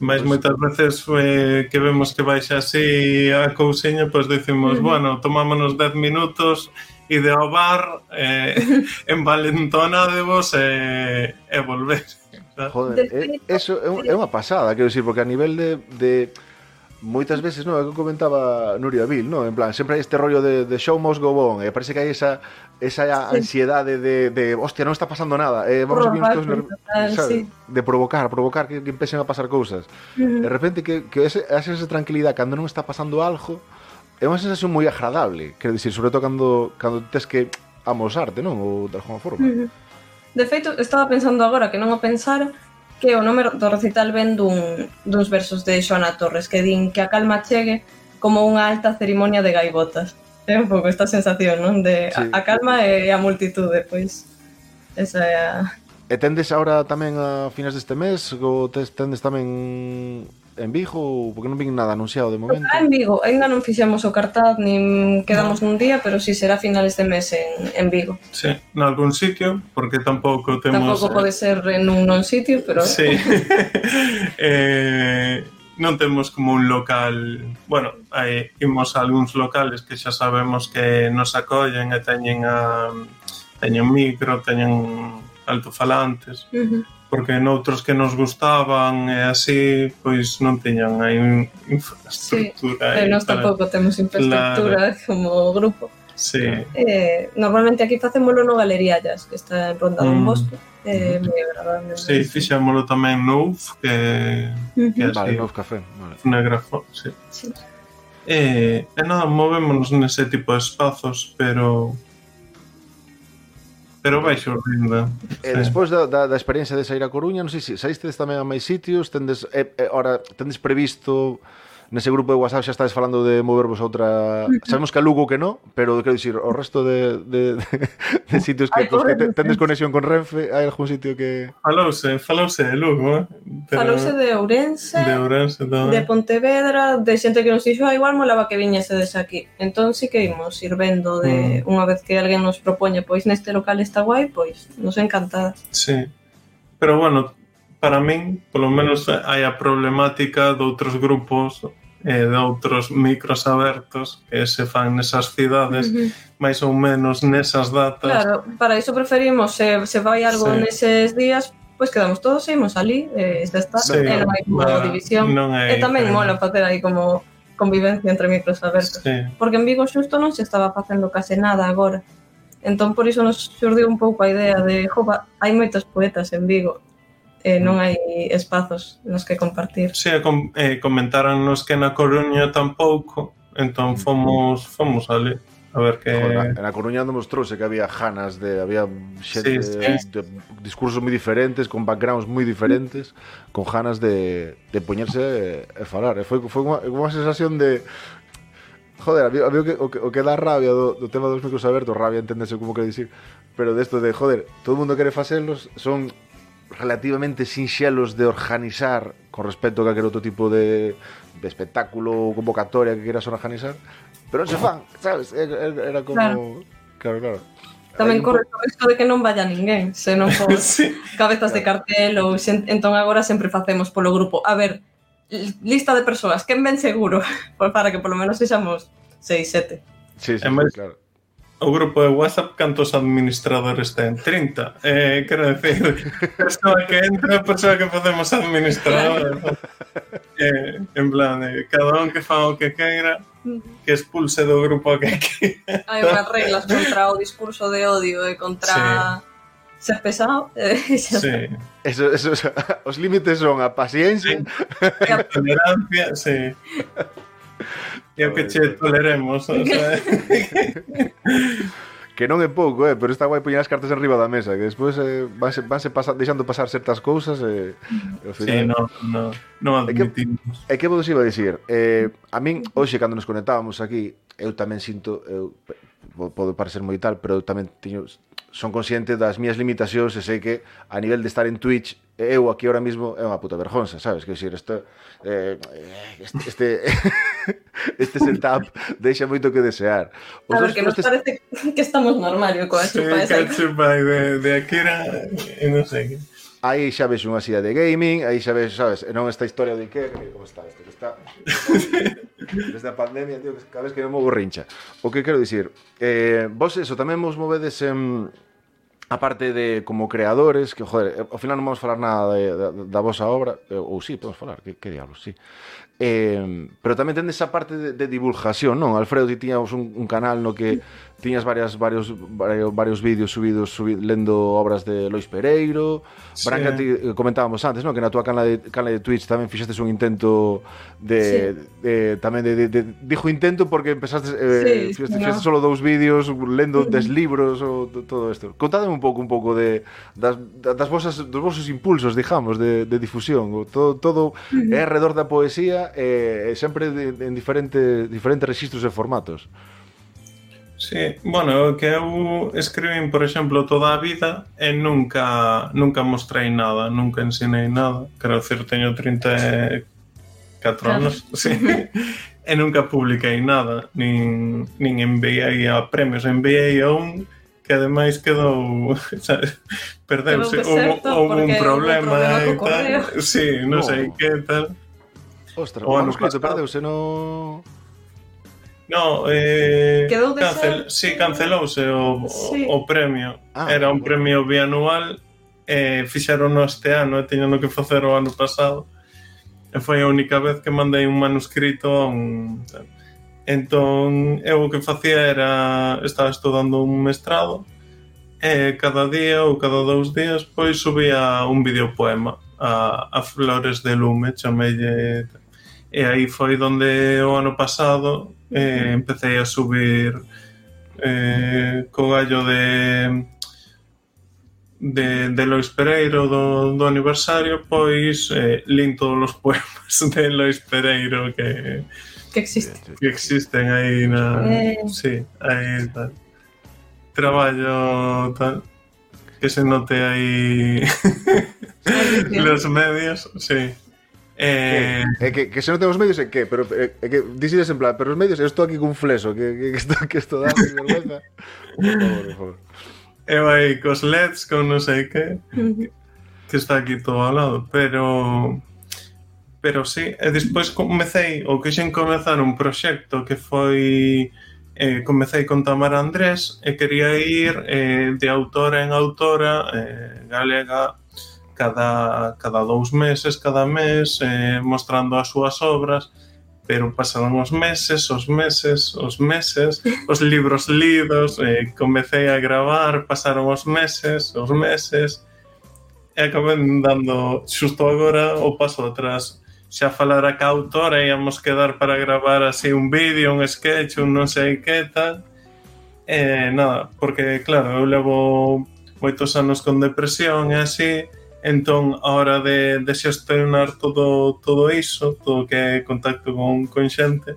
Mas pois. moitas veces eh, que vemos que baixa así a cousiña, pois pues, dicimos, mm. bueno, tomámonos 10 minutos ide ao bar, eh, en Valentona debos eh, e volver. Joder, é, eh, eso é, un, é unha pasada, quero dicir, porque a nivel de, de moitas veces, no, é que comentaba Nuria Vil, no, en plan, sempre hai este rollo de, de show must go on, e parece que hai esa esa sí. ansiedade de, de hostia, non está pasando nada, eh, vamos Probar, a vir uns sí. de provocar, provocar que, que empecen a pasar cousas. Uh -huh. De repente que que ese, esa tranquilidade cando non está pasando algo, é unha sensación moi agradable, quero dicir, sobre todo cando, cando tes que amosarte, non? Ou de alguma forma. Uh -huh. De feito, estaba pensando agora que non o pensara que o nome do recital ven dun, duns versos de Xoana Torres que din que a calma chegue como unha alta cerimonia de gaivotas. É un pouco esta sensación, non? De sí. a, a calma e a multitude, pois. Esa é a... E tendes agora tamén a finas deste mes? Ou tendes tamén en Vigo porque non vin nada anunciado de momento. Está en Vigo, aínda non fixemos o cartaz, nin quedamos nun día, pero si sí será finales de mes en, en Vigo. Sí, nalgún sitio, porque tampouco temos... Tampouco eh, pode ser en un non sitio, pero... Sí. eh, non temos como un local... Bueno, hai, imos a algúns locales que xa sabemos que nos acollen e teñen a... teñen micro, teñen altofalantes, uh -huh. porque noutros que nos gustaban e así, pois non tiñan aí in infraestructura. Sí, e nós tampouco temos infraestructura claro. como grupo. Sí. Eh, normalmente aquí facémolo no Galería Jazz, que está en Ronda mm. do Bosque. Eh, moi agradable. Sí, fixámoslo tamén no UF, que, uh -huh. que así, vale, no UF Café. Vale. Negrafo, sí. sí. Eh, e eh, nada, movémonos nese tipo de espazos, pero Pero vai xurrindo. E despois da, da, da experiencia de sair a Coruña, non sei se saístes tamén a máis sitios, tendes, eh, eh, ora, tendes previsto nese grupo de WhatsApp xa estades falando de movervos a outra... Sabemos que a Lugo que non, pero quero dicir, o resto de, de, de, de sitios que, Ay, pues, que te, tendes conexión con Renfe, hai algún sitio que... Falouse, falouse de Lugo, eh? Pero... Falouse de Ourense, de, Ourense tamén. de Pontevedra, de xente que nos dixo, ah, igual molaba que viñese des aquí. Entón sí que imos ir vendo de mm. unha vez que alguén nos propoñe, pois neste local está guai, pois nos encantada. Sí. Pero bueno, para min, polo menos hai a problemática de outros grupos e de outros micros abertos que se fan nesas cidades uh -huh. máis ou menos nesas datas. Claro, para iso preferimos se, se vai algo sí. neses días pois pues quedamos todos e imos ali e xa está, sí, e non hai como nah, división non hai, e tamén mola facer aí como convivencia entre micros abertos sí. porque en Vigo xusto non se estaba facendo case nada agora entón por iso nos xurdiu un pouco a idea de jova, hai moitos poetas en Vigo eh, non hai espazos nos que compartir. Sí, com, eh, comentarannos que na Coruña tampouco, entón fomos fomos ali a ver que Joder, na, na Coruña non mostrouse que había janas de había xente sí, sí. De, discursos moi diferentes, con backgrounds moi diferentes, con janas de de poñerse e falar. E foi foi unha, unha sensación de Joder, había, había que, o, que, o que dá rabia do, do tema dos micros abertos, rabia, enténdese como que dicir, pero desto de, joder, todo o mundo quere facelos, son relativamente sinxelos de organizar con respecto a calquer outro tipo de, de espectáculo ou convocatoria que queras organizar, pero non se fan, sabes? Era, era- era como... Claro, claro. Un Tamén corre o risco de que non vaya ninguén, se non por sí. cabezas de cartel ou xen- entón agora sempre facemos polo grupo. A ver, li- lista de persoas, quen ven seguro? Para que polo menos sexamos 6, 7. Sí, sí, máis- claro. o grupo de WhatsApp cantos administradores ten? 30. Eh, quero decir, persoa que entra, persoa que podemos administrador. Eh, en plan, eh, cada un que fa o que queira, que expulse do grupo que queira. Hai unhas reglas contra o discurso de odio e contra... Sí ser pesado. Eh, sí. Eso, eso, os límites son a paciencia e a tolerancia, sí. E o que che toleremos, o sea... que non é pouco, eh, pero está guai poñer as cartas en riba da mesa, que despois eh, vanse, vanse pasa, deixando pasar certas cousas eh, e eh, ao final... Sí, non no, no admitimos. É que, e que vos iba a dicir, eh, a min, hoxe, cando nos conectábamos aquí, eu tamén sinto, eu pode parecer moi tal, pero tamén teño, son consciente das mías limitacións e sei que a nivel de estar en Twitch eu aquí ahora mismo é unha puta vergonza, sabes? Que decir, isto, eh, este, este, este setup deixa moito que desear. Os a ver, que nos estes... parece que estamos normal, eu coa sí, chupa esa. Sí, chupa de, de Akira, eh, non sei aí xa ves unha silla de gaming, aí xa ves, sabes, e non esta historia de Ikea, que como está isto, que está... Desde a pandemia, tío, que cada vez que me movo rincha. O que quero dicir, eh, vos eso, tamén vos movedes en... A parte de como creadores, que joder, eh, ao final non vamos falar nada de, da, da vosa obra, eh, ou sí, podemos falar, que, que diablos, sí. Eh, pero tamén tendes esa parte de, de divulgación, non? Alfredo, ti tiñamos un, un canal no que tiñas varias varios varios vídeos subidos subi, lendo obras de Lois Pereiro. Sí. Branca ti, comentábamos antes, non, que na túa canal de canal de Twitch tamén fixestes un intento de, sí. de tamén de, de, de dijo intento porque empezaste eh, sí, fixestes, no. fixestes solo dous vídeos lendo des libros ou todo isto. Contádeme un pouco un pouco de das, das vosas dos vosos impulsos, digamos, de, de difusión, o todo todo uh -huh. é alrededor da poesía, eh, sempre de, de, en diferentes diferentes registros e formatos. Sí, bueno, que eu escribín, por exemplo, toda a vida e nunca nunca mostrei nada, nunca ensinei nada. Quero dicir, teño 34 claro. anos, sí. e nunca publiquei nada, nin, nin enviei a premios, enviei a un que ademais quedou, sabes, perdeuse, houve, houve un problema e tal. Sí, non no. sei oh. que tal. Ostras, o ano que se perdeuse no... No, eh, Quedou de cancel, ser? Sí, cancelouse o, sí. o premio. Ah, Era un bueno. premio bianual e eh, fixeron este ano e teñen que facer o ano pasado. E foi a única vez que mandei un manuscrito a un... Entón, eu o que facía era... Estaba estudando un mestrado e cada día ou cada dous días pois subía un videopoema a, a Flores de Lume, chamelle... E aí foi donde o ano pasado eh, empecé a subir eh, co gallo de de, de Lois Pereiro do, do aniversario, pois eh, lin todos os poemas de Lois Pereiro que que existen. Que existen aí na eh. sí, aí tal. Traballo tal que se note aí los medios, sí. Eh... É que, que se non temos medios é que, pero eh, é, que dixides en plan, pero os medios, eu estou aquí cun fleso, que, que, que isto que isto dá vergüenza. por favor, por favor. Eu aí cos LEDs, con non sei que, que está aquí todo ao lado, pero pero sí, e despois comecei ou queixen comezar un proxecto que foi eh, comecei con Tamara Andrés e quería ir eh, de autora en autora eh, galega cada, cada dous meses, cada mes, eh, mostrando as súas obras, pero pasaron os meses, os meses, os meses, os libros lidos, eh, comecei a gravar, pasaron os meses, os meses, e acaben dando xusto agora o paso atrás. Xa falara ca autora, íamos quedar para gravar así un vídeo, un sketch, un non sei que tal. E nada, porque claro, eu levo moitos anos con depresión e así, Entón, a hora de, de xestionar todo, todo iso, todo que é contacto con, con xente,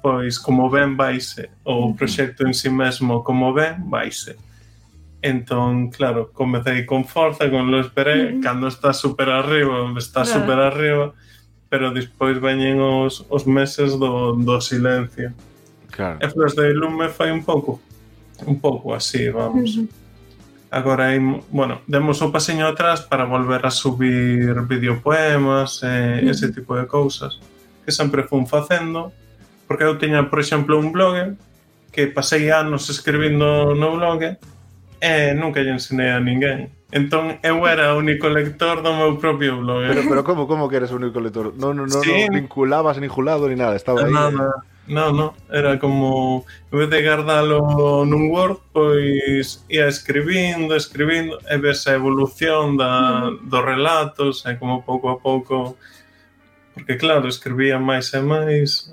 pois como ben vaise, o proxecto en si sí mesmo como ben vaise. Entón, claro, comecei con forza, con lo esperé, mm -hmm. cando está super arriba, está claro. super arriba, pero despois veñen os, os meses do, do silencio. Claro. E Flores de Lume foi un pouco, un pouco así, vamos. Mm -hmm. Agora hai, bueno, demos o paseño atrás para volver a subir videopoemas e mm. ese tipo de cousas que sempre fun facendo porque eu tiña, por exemplo, un blog que pasei anos escribindo no blog e nunca lle ensinei a ninguén. Entón eu era o único lector do meu propio blog. Pero, pero como, como que eres o único lector? Non, non, non, sí. no vinculabas, ni julado, ni nada, estaba aí. Nada. Eh Non, non, era como en vez de guardalo nun Word, pois ia escribindo, escribindo e ves a evolución da, mm. dos relatos, e como pouco a pouco porque claro, escribía máis e máis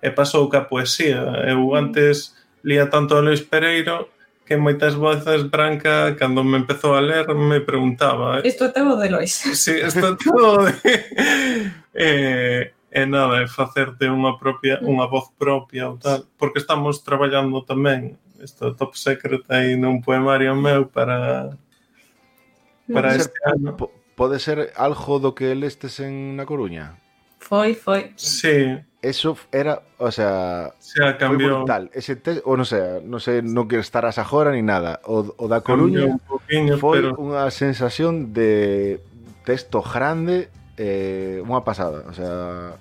e pasou ca poesía. Eu mm. antes lía tanto a Luis Pereiro que moitas voces branca cando me empezou a ler me preguntaba eh. isto é todo de Lois? Si, sí, isto é todo de... eh, e nada, é facerte unha propia unha voz propia ou tal, porque estamos traballando tamén isto top secret aí nun poemario meu para para este ser, ano. Pode ser algo do que lestes en na Coruña? Foi, foi. Sí. Eso era, o sea, sea cambiou brutal. Ese te, o sei non sei non no que estarás agora ni nada. O, o da Coruña un poquinho, foi pero... unha sensación de texto grande eh, unha pasada, o sea,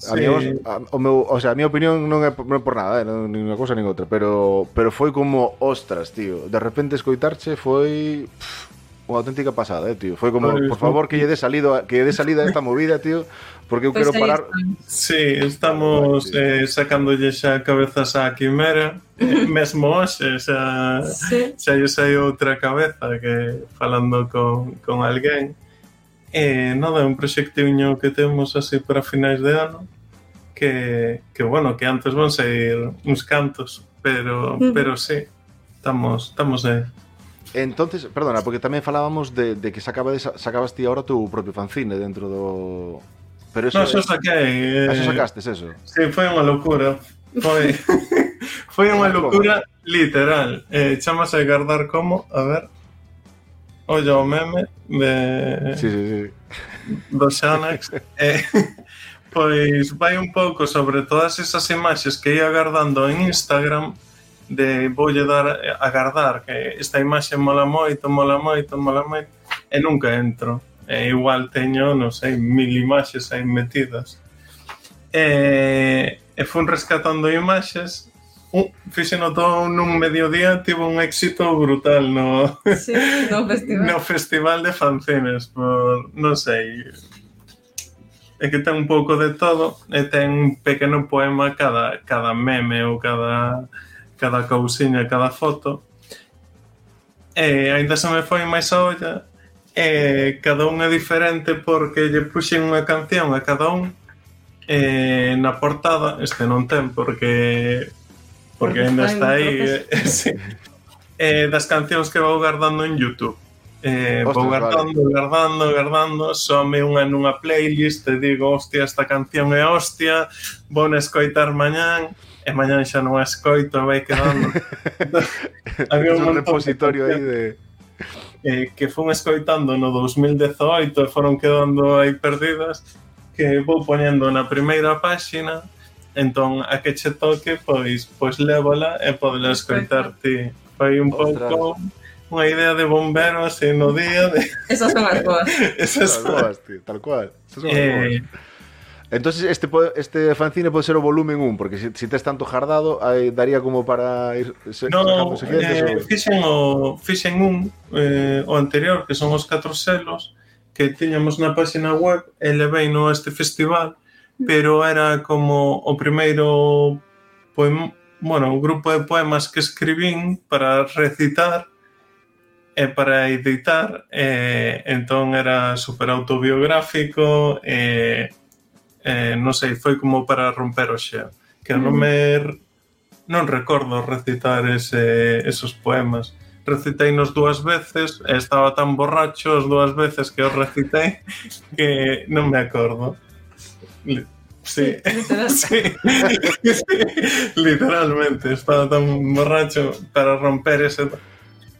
Sí. A, mí, a, o meu, o sea, a miña opinión non é, non é por nada, eh, non, nin unha cousa nin outra, pero pero foi como ostras, tío. De repente escoitarche foi pff, unha auténtica pasada, eh, tío. Foi como, vale, por favor, que lle dé salido, que lle dé salida a esta movida, tío, porque eu pues quero parar. Sí, estamos eh, sacándolle xa cabezas á quimera, eh, mesmo hoxe xa sí. xa lle saiu outra cabeza que falando con con alguén. E nada, é un proxectiño que temos así para finais de ano que, que bueno, que antes van sair uns cantos, pero mm. pero sí, estamos estamos aí. Entonces, perdona, porque tamén falábamos de, de que sacaba de, sacabas ti agora tu propio fanzine dentro do Pero eso, no, eso saquei. Eh... Ah, sacastes eso. Sí, foi unha locura. Foi foi unha locura literal. Eh, chamase Gardar como, a ver. Olla o meme de... Sí, sí, sí. Do Xanax. eh, pois vai un pouco sobre todas esas imaxes que ia agardando en Instagram de voulle dar agardar que esta imaxe mola moito, mola moito, mola moito e nunca entro. E igual teño, non sei, mil imaxes aí metidas. E, e fun rescatando imaxes Oh, Fixeno todo nun mediodía, tivo un éxito brutal no, sí, no, festival. no festival de fanzines, por, non sei, é que ten un pouco de todo e ten un pequeno poema cada, cada meme ou cada, cada cousiña, cada foto e ainda se me foi máis a olla e cada un é diferente porque lle puxen unha canción a cada un e na portada este non ten porque Porque ainda está aí. Eh, sí. eh, das cancións que vou guardando en YouTube. Eh, Ostras, vou guardando, vale. guardando, guardando, some unha nunha playlist, e digo, hostia, esta canción é hostia, vou escoitar mañán, e mañán xa non a escoito, vai quedando. Había un, un repositorio aí de... Eh, que fun escoitando no 2018 e foron quedando aí perdidas que vou poñendo na primeira páxina entón a que che toque pois pois lévola e podela escoitar ti. Foi un pouco unha idea de bombero así no día de... esas son as boas. Esas son cual, tío, tal cual. Esas son eh... boas. Entonces este este fanzine pode ser o volumen 1, porque se si, si tes tanto jardado, aí daría como para ir se, No, eh, o... fixen o fixen un eh, o anterior, que son os catro selos que tiñamos na páxina web, e levei no este festival pero era como o primeiro poema, bueno, o grupo de poemas que escribín para recitar e para editar e, entón era super autobiográfico e, e non sei, foi como para romper o xeo que non mm. me non recordo recitar ese, esos poemas. Recitei nos dúas veces e estaba tan borracho as dúas veces que os recitei que non me acordo. Sí. Literal. sí. Literalmente, estaba tan borracho para romper ese...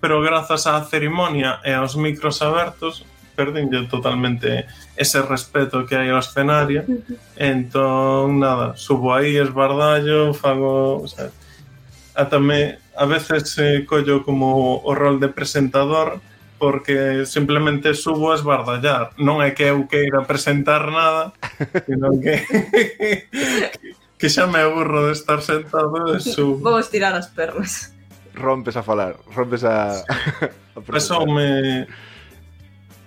Pero grazas á cerimonia e aos micros abertos, perdinlle totalmente ese respeto que hai ao escenario. Entón, nada, subo aí, esbardallo, fago... O sea, ata me, a veces eh, collo como o rol de presentador porque simplemente subo a esbardallar. Non é que eu queira presentar nada, sino que, que xa me aburro de estar sentado e subo. Vou estirar as pernas. Rompes a falar, rompes a... a Eso me...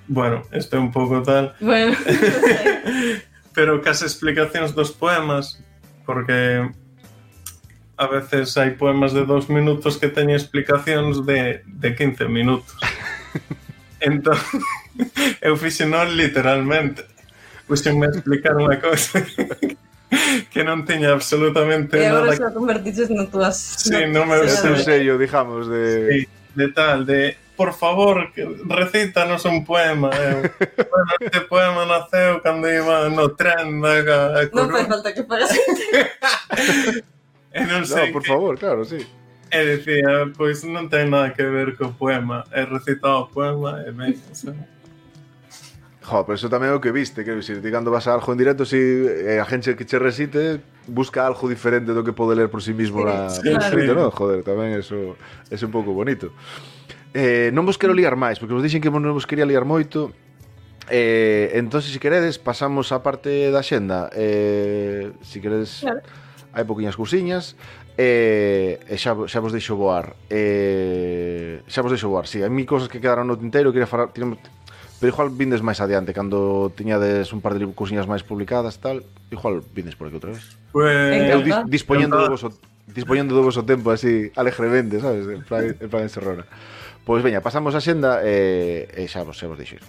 Bueno, este é un pouco tal. Bueno. Pero que as explicacións dos poemas, porque a veces hai poemas de dos minutos que teñen explicacións de, de 15 minutos. Entón, eu fixen non literalmente. Puxenme a explicar unha cosa que non teña absolutamente e nada... E agora xa convertiches no túas... Sí, no meu sello, digamos, de... Sí, de tal, de por favor, recítanos un poema. Eh. bueno, este poema naceu cando iba no tren da Non fai falta que pagas. e non sei no, por que... favor, claro, sí e dicía, pois non ten nada que ver co poema. E recitaba o poema e ben, o sea. Jo, pero eso tamén é o que viste, quero dicir, ti cando vas a algo en directo, si eh, a xente que che resite busca algo diferente do que pode ler por si sí mismo na sí, claro. escrito, non? Joder, tamén eso é un pouco bonito. Eh, non vos quero liar máis, porque vos dixen que non vos quería liar moito, Eh, entonces, se si queredes, pasamos á parte da xenda. Eh, se si queredes, claro. hai poquinhas cousiñas. E, e xa, xa vos deixo voar. Eh, Xa vos deixo voar Si, sí, hai mi cosas que quedaron no tinteiro Queria falar tiramos, Pero igual vindes máis adiante Cando tiñades un par de cousiñas máis publicadas tal Igual vindes por aquí outra vez. Pues... Eu dis, dispoñendo do vosso Dispoñendo do vosso tempo así alegremente Sabes? En plan, en plan encerrona. Pois veña, pasamos a xenda e, e xa vos, xa vos deixo ir.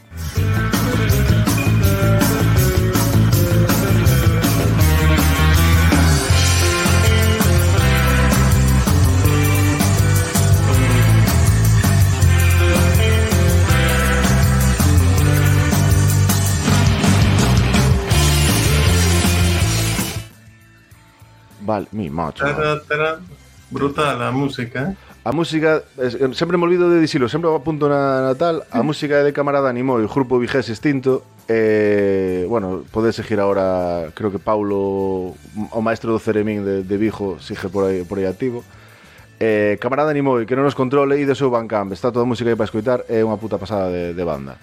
Vale, mi macho. Tara, tara, Brutal a música, eh? A música, sempre me olvido de dicilo, sempre apunto na Natal, a música é de Camarada Animo e grupo Vigés Extinto, eh, bueno, podes seguir agora, creo que Paulo, o maestro do Ceremín de, de Vijo, sigue por aí, por aí activo. Eh, Camarada Animo, que non nos controle, e do seu Bandcamp, está toda a música aí para escoitar, é unha puta pasada de, de banda.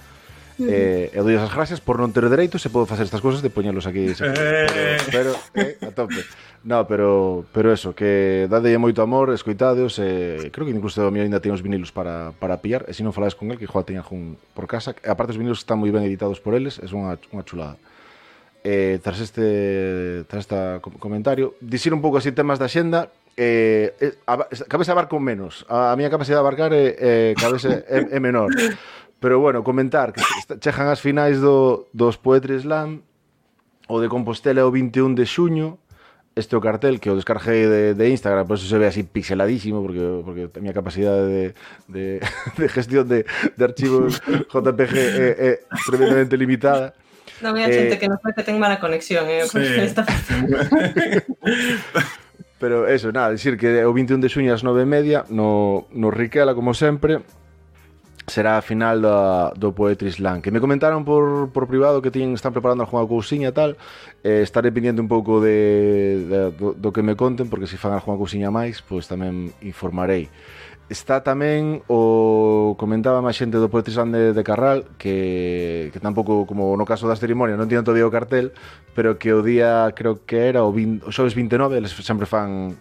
Eh, eu doy as gracias por non ter dereito se podo facer estas cousas de poñelos aquí. Eh. Pero, eh, a tope. No, pero, pero eso, que dadelle moito amor, escoitadeos, eh, creo que incluso o mío ainda ten os vinilos para, para pillar, e se non falades con el, que joa teña jun por casa. Aparte, os vinilos están moi ben editados por eles, é unha, unha chulada eh, tras este tras esta comentario, dicir un pouco así temas da xenda, eh, eh, a, cabeza abarco menos. A, a miña capacidade de abarcar é, eh, cabe é, é menor. Pero bueno, comentar que chegan as finais do, dos Poetry Slam o de Compostela o 21 de xuño este o cartel que o descarguei de, de Instagram, por eso se ve así pixeladísimo, porque, porque a miña capacidade de, de, de gestión de, de archivos JPG é, é tremendamente limitada. Non é a xente eh, que nos que ten mala conexión, eh? Sí. Esta... Pero eso, nada, decir que o 21 de xuño ás 9 e media no, no Riquela, como sempre, será a final da, do Poetry Slam. Que me comentaron por, por privado que tiñen, están preparando alguna cousiña e tal eh, estaré pendiente un pouco de, de, do, do que me conten porque se fan alguna cousiña máis pois tamén informarei. Está tamén o comentaba máis xente do Poetry Slam de, de Carral que, que tampouco como no caso das cerimonia non tiñan todavía o cartel pero que o día creo que era o, 20, o xoves 29 eles sempre fan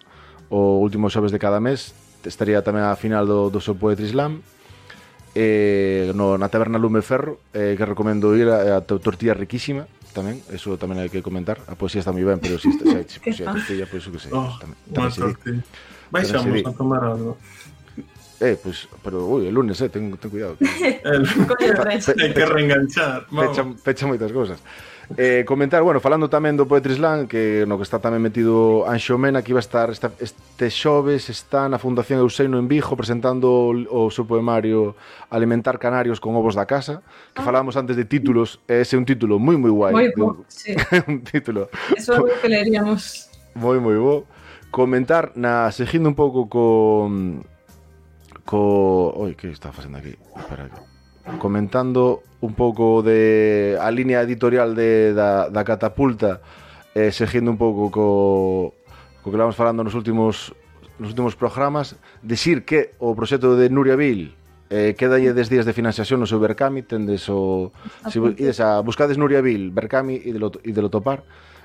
o último xoves de cada mes estaría tamén a final do, do seu Poetry Slam eh, no, na taberna Lume Ferro eh, que recomendo ir a, a tortilla riquísima tamén, eso tamén hai que comentar a poesía está moi ben, pero si está, xa, si, xa, tortilla pois pues, o que sei, oh, tamén, tamén se di baixamos a tomar algo Eh, pois, pues, pero, ui, el lunes, eh, ten, ten cuidado. Que... el... Fe, fe, fe, hay que reenganchar. Vamos. Fecha, fecha moitas cousas. Eh, comentar, bueno, falando tamén do Poetry Slam, que no que está tamén metido Anxo Mena, que iba a estar esta, este xoves, está na Fundación Euseino en Vigo presentando o, o seu poemario Alimentar Canarios con Ovos da Casa, que ah. falábamos antes de títulos, ese é un título moi moi guai. Moi bo, sí. un título. Eso é algo que leeríamos. Moi moi bo. Comentar, na, seguindo un pouco co... co... Oi, que está facendo aquí? Espera, aquí comentando un pouco de a línea editorial de, da, da catapulta, eh, seguindo un pouco co, co que vamos falando nos últimos nos últimos programas, decir que o proxecto de Nuria Vil eh, queda aí 10 días de financiación no seu Berkami, tendes o... Se si, ides a, buscades Nuria Vil, Berkami e de, lo, e de lo topar,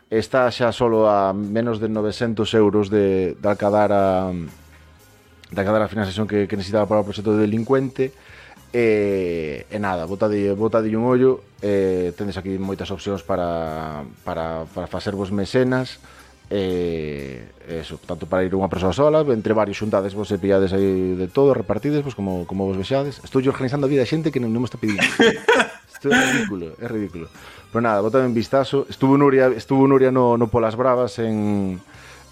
está xa solo a menos de 900 euros de, de alcadar a de alcadar a financiación que, que necesitaba para o proxecto de delincuente, E, e nada, botadille, botadille un ollo e, Tendes aquí moitas opcións para, para, para facervos mecenas e, eso, tanto para ir unha persoa sola entre varios xuntades vos e pillades aí de todo repartides vos como, como vos vexades estou organizando a vida de xente que non, non me está pedindo Isto é ridículo, é ridículo. Pero nada, botame un vistazo. Estuvo Nuria, estuvo Nuria no, no Polas Bravas en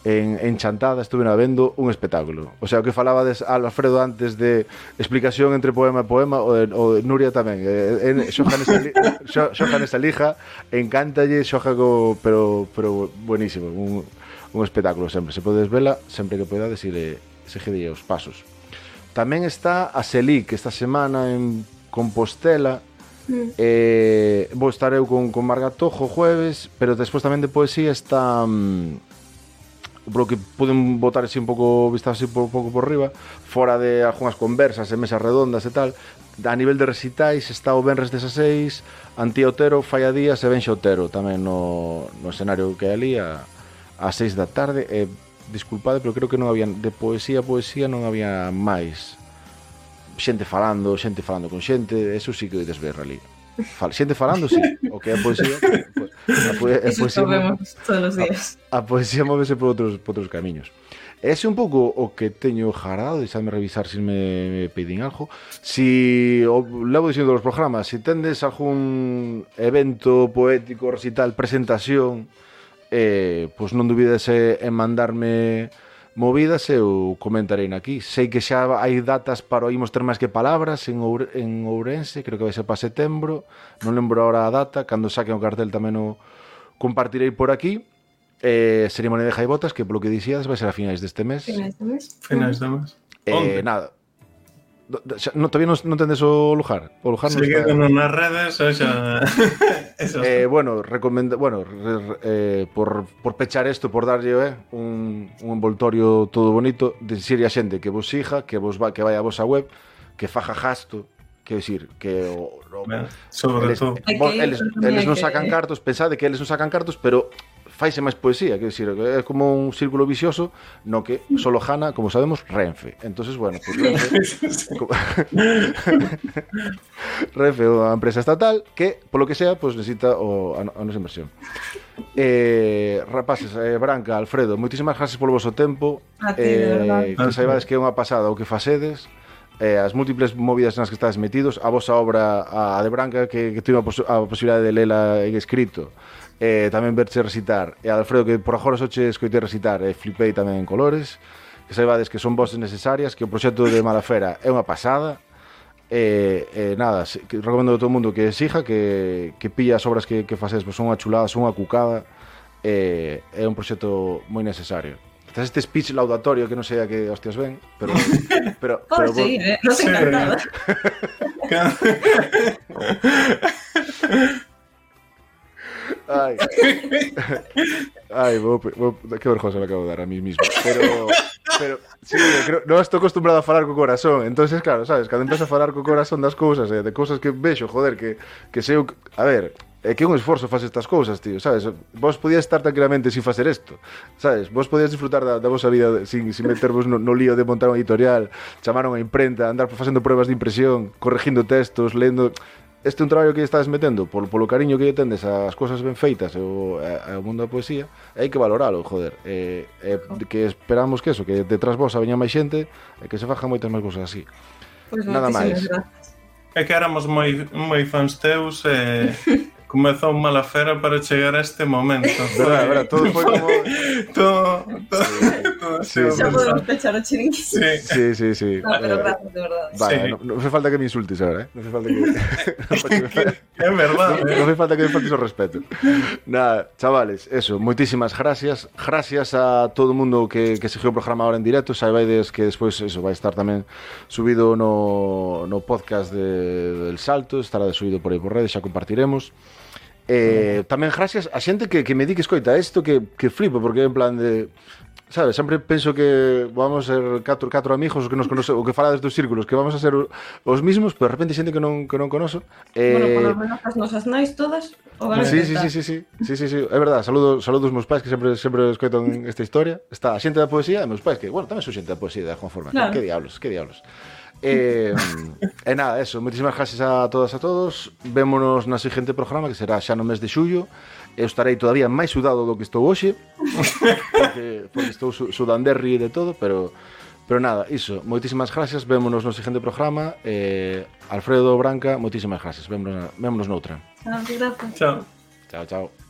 en, en Chantada estuve vendo un espectáculo. O sea, o que falaba de Alfredo antes de explicación entre poema e poema, o, de, o de Nuria tamén. Eh, eh en, xoja nesa, li, xo, xoja nesa lija, encántalle, xoja co, pero, pero buenísimo, un, un espectáculo sempre. Se podes vela, sempre que podades ir seguide os pasos. Tamén está a Selic, esta semana en Compostela, Mm. Eh, vou estar eu con, con Marga Tojo jueves, pero despois tamén de poesía está mm, polo que poden botar así un pouco vista así un pouco por riba fora de algunhas conversas e mesas redondas e tal a nivel de recitais está o Benres 16 Antía Otero, Falla Díaz e Benxe Otero tamén no, no escenario que hai ali a, a 6 da tarde e disculpade, pero creo que non había de poesía a poesía non había máis xente falando, xente falando con xente, eso sí que oides ver ali. Fal xente falando, sí. O que é a poesía... A, po a, poesía todos os días. A, a poesía movese por outros, por outros camiños. Ese un pouco o que teño jarado, deixadme revisar se me, me pedín algo. Si o levo dicindo dos programas, se si tendes algún evento poético, recital, presentación, eh, pois pues non dubides en mandarme movidas eu comentarei aquí. Sei que xa hai datas para oímos ter máis que palabras en, Oure, en Ourense, creo que vai ser para setembro, non lembro agora a data, cando saquen o cartel tamén o compartirei por aquí. Eh, cerimonia de Jaibotas, que polo que dixíades vai ser a finais deste mes. Finais de mes. Finais de mes. Eh, nada, No, todavía non, non tendes o lugar. O lugar non está... Seguido nas redes, xa... Eso Eh, bueno, recomenda, bueno, re, re, eh, por, por pechar isto, por darlle eh, un, un envoltorio todo bonito, dicirle a xente que vos siga, que vos va, que vai a vosa web, que faja gasto, quero dicir, que o, o, Ben, sobre eles, todo. Eles, eles non sacan cartos, pensade que eles non sacan cartos, pero faise máis poesía, quero decir, é como un círculo vicioso no que solo jana, como sabemos, Renfe. Entonces, bueno, pues Renfe, como... Renfe é unha empresa estatal que, polo que sea, pues necesita o, a, a nosa inversión. Eh, rapaces, eh, Branca, Alfredo, moitísimas gracias polo vosso tempo. A ti, eh, que saibades que é unha pasada o que facedes eh, as múltiples movidas nas que estás metidos, a vosa obra, a de Branca, que, que tuve a, pos a posibilidade de lela en escrito, eh, tamén verche recitar. E Alfredo que por agora soche escoitei recitar e eh, flipei tamén en colores que saibades que son voces necesarias que o proxecto de Malafera é unha pasada e, eh, eh, nada, que recomendo a todo mundo que exija que, que pilla as obras que, que faces pois son unha chulada, son unha cucada eh, é un proxecto moi necesario. Tens este speech laudatorio que non sei a que hostias ven, pero... pero, pero oh, sí, eh, nos encantaba. Ay. Ay, vou, vou, que vergonza me acabo de dar a mí mismo. Pero, pero sí, eu creo, non estou acostumbrado a falar co corazón. entonces claro, sabes, cando empiezo a falar co corazón das cousas, eh, de cousas que vexo, joder, que, que sei... A ver, é que é un esforzo facer estas cousas, tío, sabes? Vos podías estar tranquilamente sin facer isto, sabes? Vos podías disfrutar da, da vosa vida sin, sin metervos no, no lío de montar un editorial, chamar a unha imprenta, andar facendo pruebas de impresión, corregindo textos, lendo este é un traballo que estás metendo polo, polo cariño que lle tendes ás cousas ben feitas ao, ao mundo da poesía, hai que valoralo, joder. E, e, que esperamos que eso, que detrás vos veña máis xente e que se fajan moitas máis cousas así. Pues Nada máis. É que éramos moi, moi fans teus e comezou mala fera para chegar a este momento. Verdad, verdad, todo foi como... todo, todo todo. Sí, ya podemos pechar a chiringuito. Sí, sí, sí. No, pero eh, gracias, de verdad. Vale, sí. no, no, fai falta que me insultes agora, ¿eh? No fai falta que... É verdade. verdad. No, fai falta que me faltes o respeto. Nada, chavales, eso, moitísimas gracias. Gracias a todo o mundo que, que seguiu o programa ahora en directo. Saibaides que despois eso vai estar tamén subido no, no podcast de, del Salto, estará subido por aí por redes, xa compartiremos. Eh, tamén gracias a xente que, que me di que escoita isto que, que flipo, porque en plan de sabes, sempre penso que vamos a ser catro, catro amigos que nos conoce, o que falades dos círculos, que vamos a ser os mismos, pero de repente xente que non que non conozo. Eh... Bueno, polo menos as nosas nais todas o van sí, sí, sí, sí, sí, sí, sí, sí, é verdade, saludo, saludo os meus pais que sempre sempre escoitan esta historia. Está a xente da poesía e meus pais que, bueno, tamén son xente da poesía de alguma forma. Claro. Que diablos, que diablos. Eh, e eh, nada, eso, moitísimas gracias a todas a todos. Vémonos na seguinte programa que será xa no mes de xullo eu estarei todavía máis sudado do que estou hoxe porque, porque estou su, sudanderri de todo pero pero nada, iso, moitísimas gracias vémonos no seguinte programa. Eh, Alfredo Branca, moitísimas gracias. Vémonos, vémonos noutra. Ah, chao, chao, chao.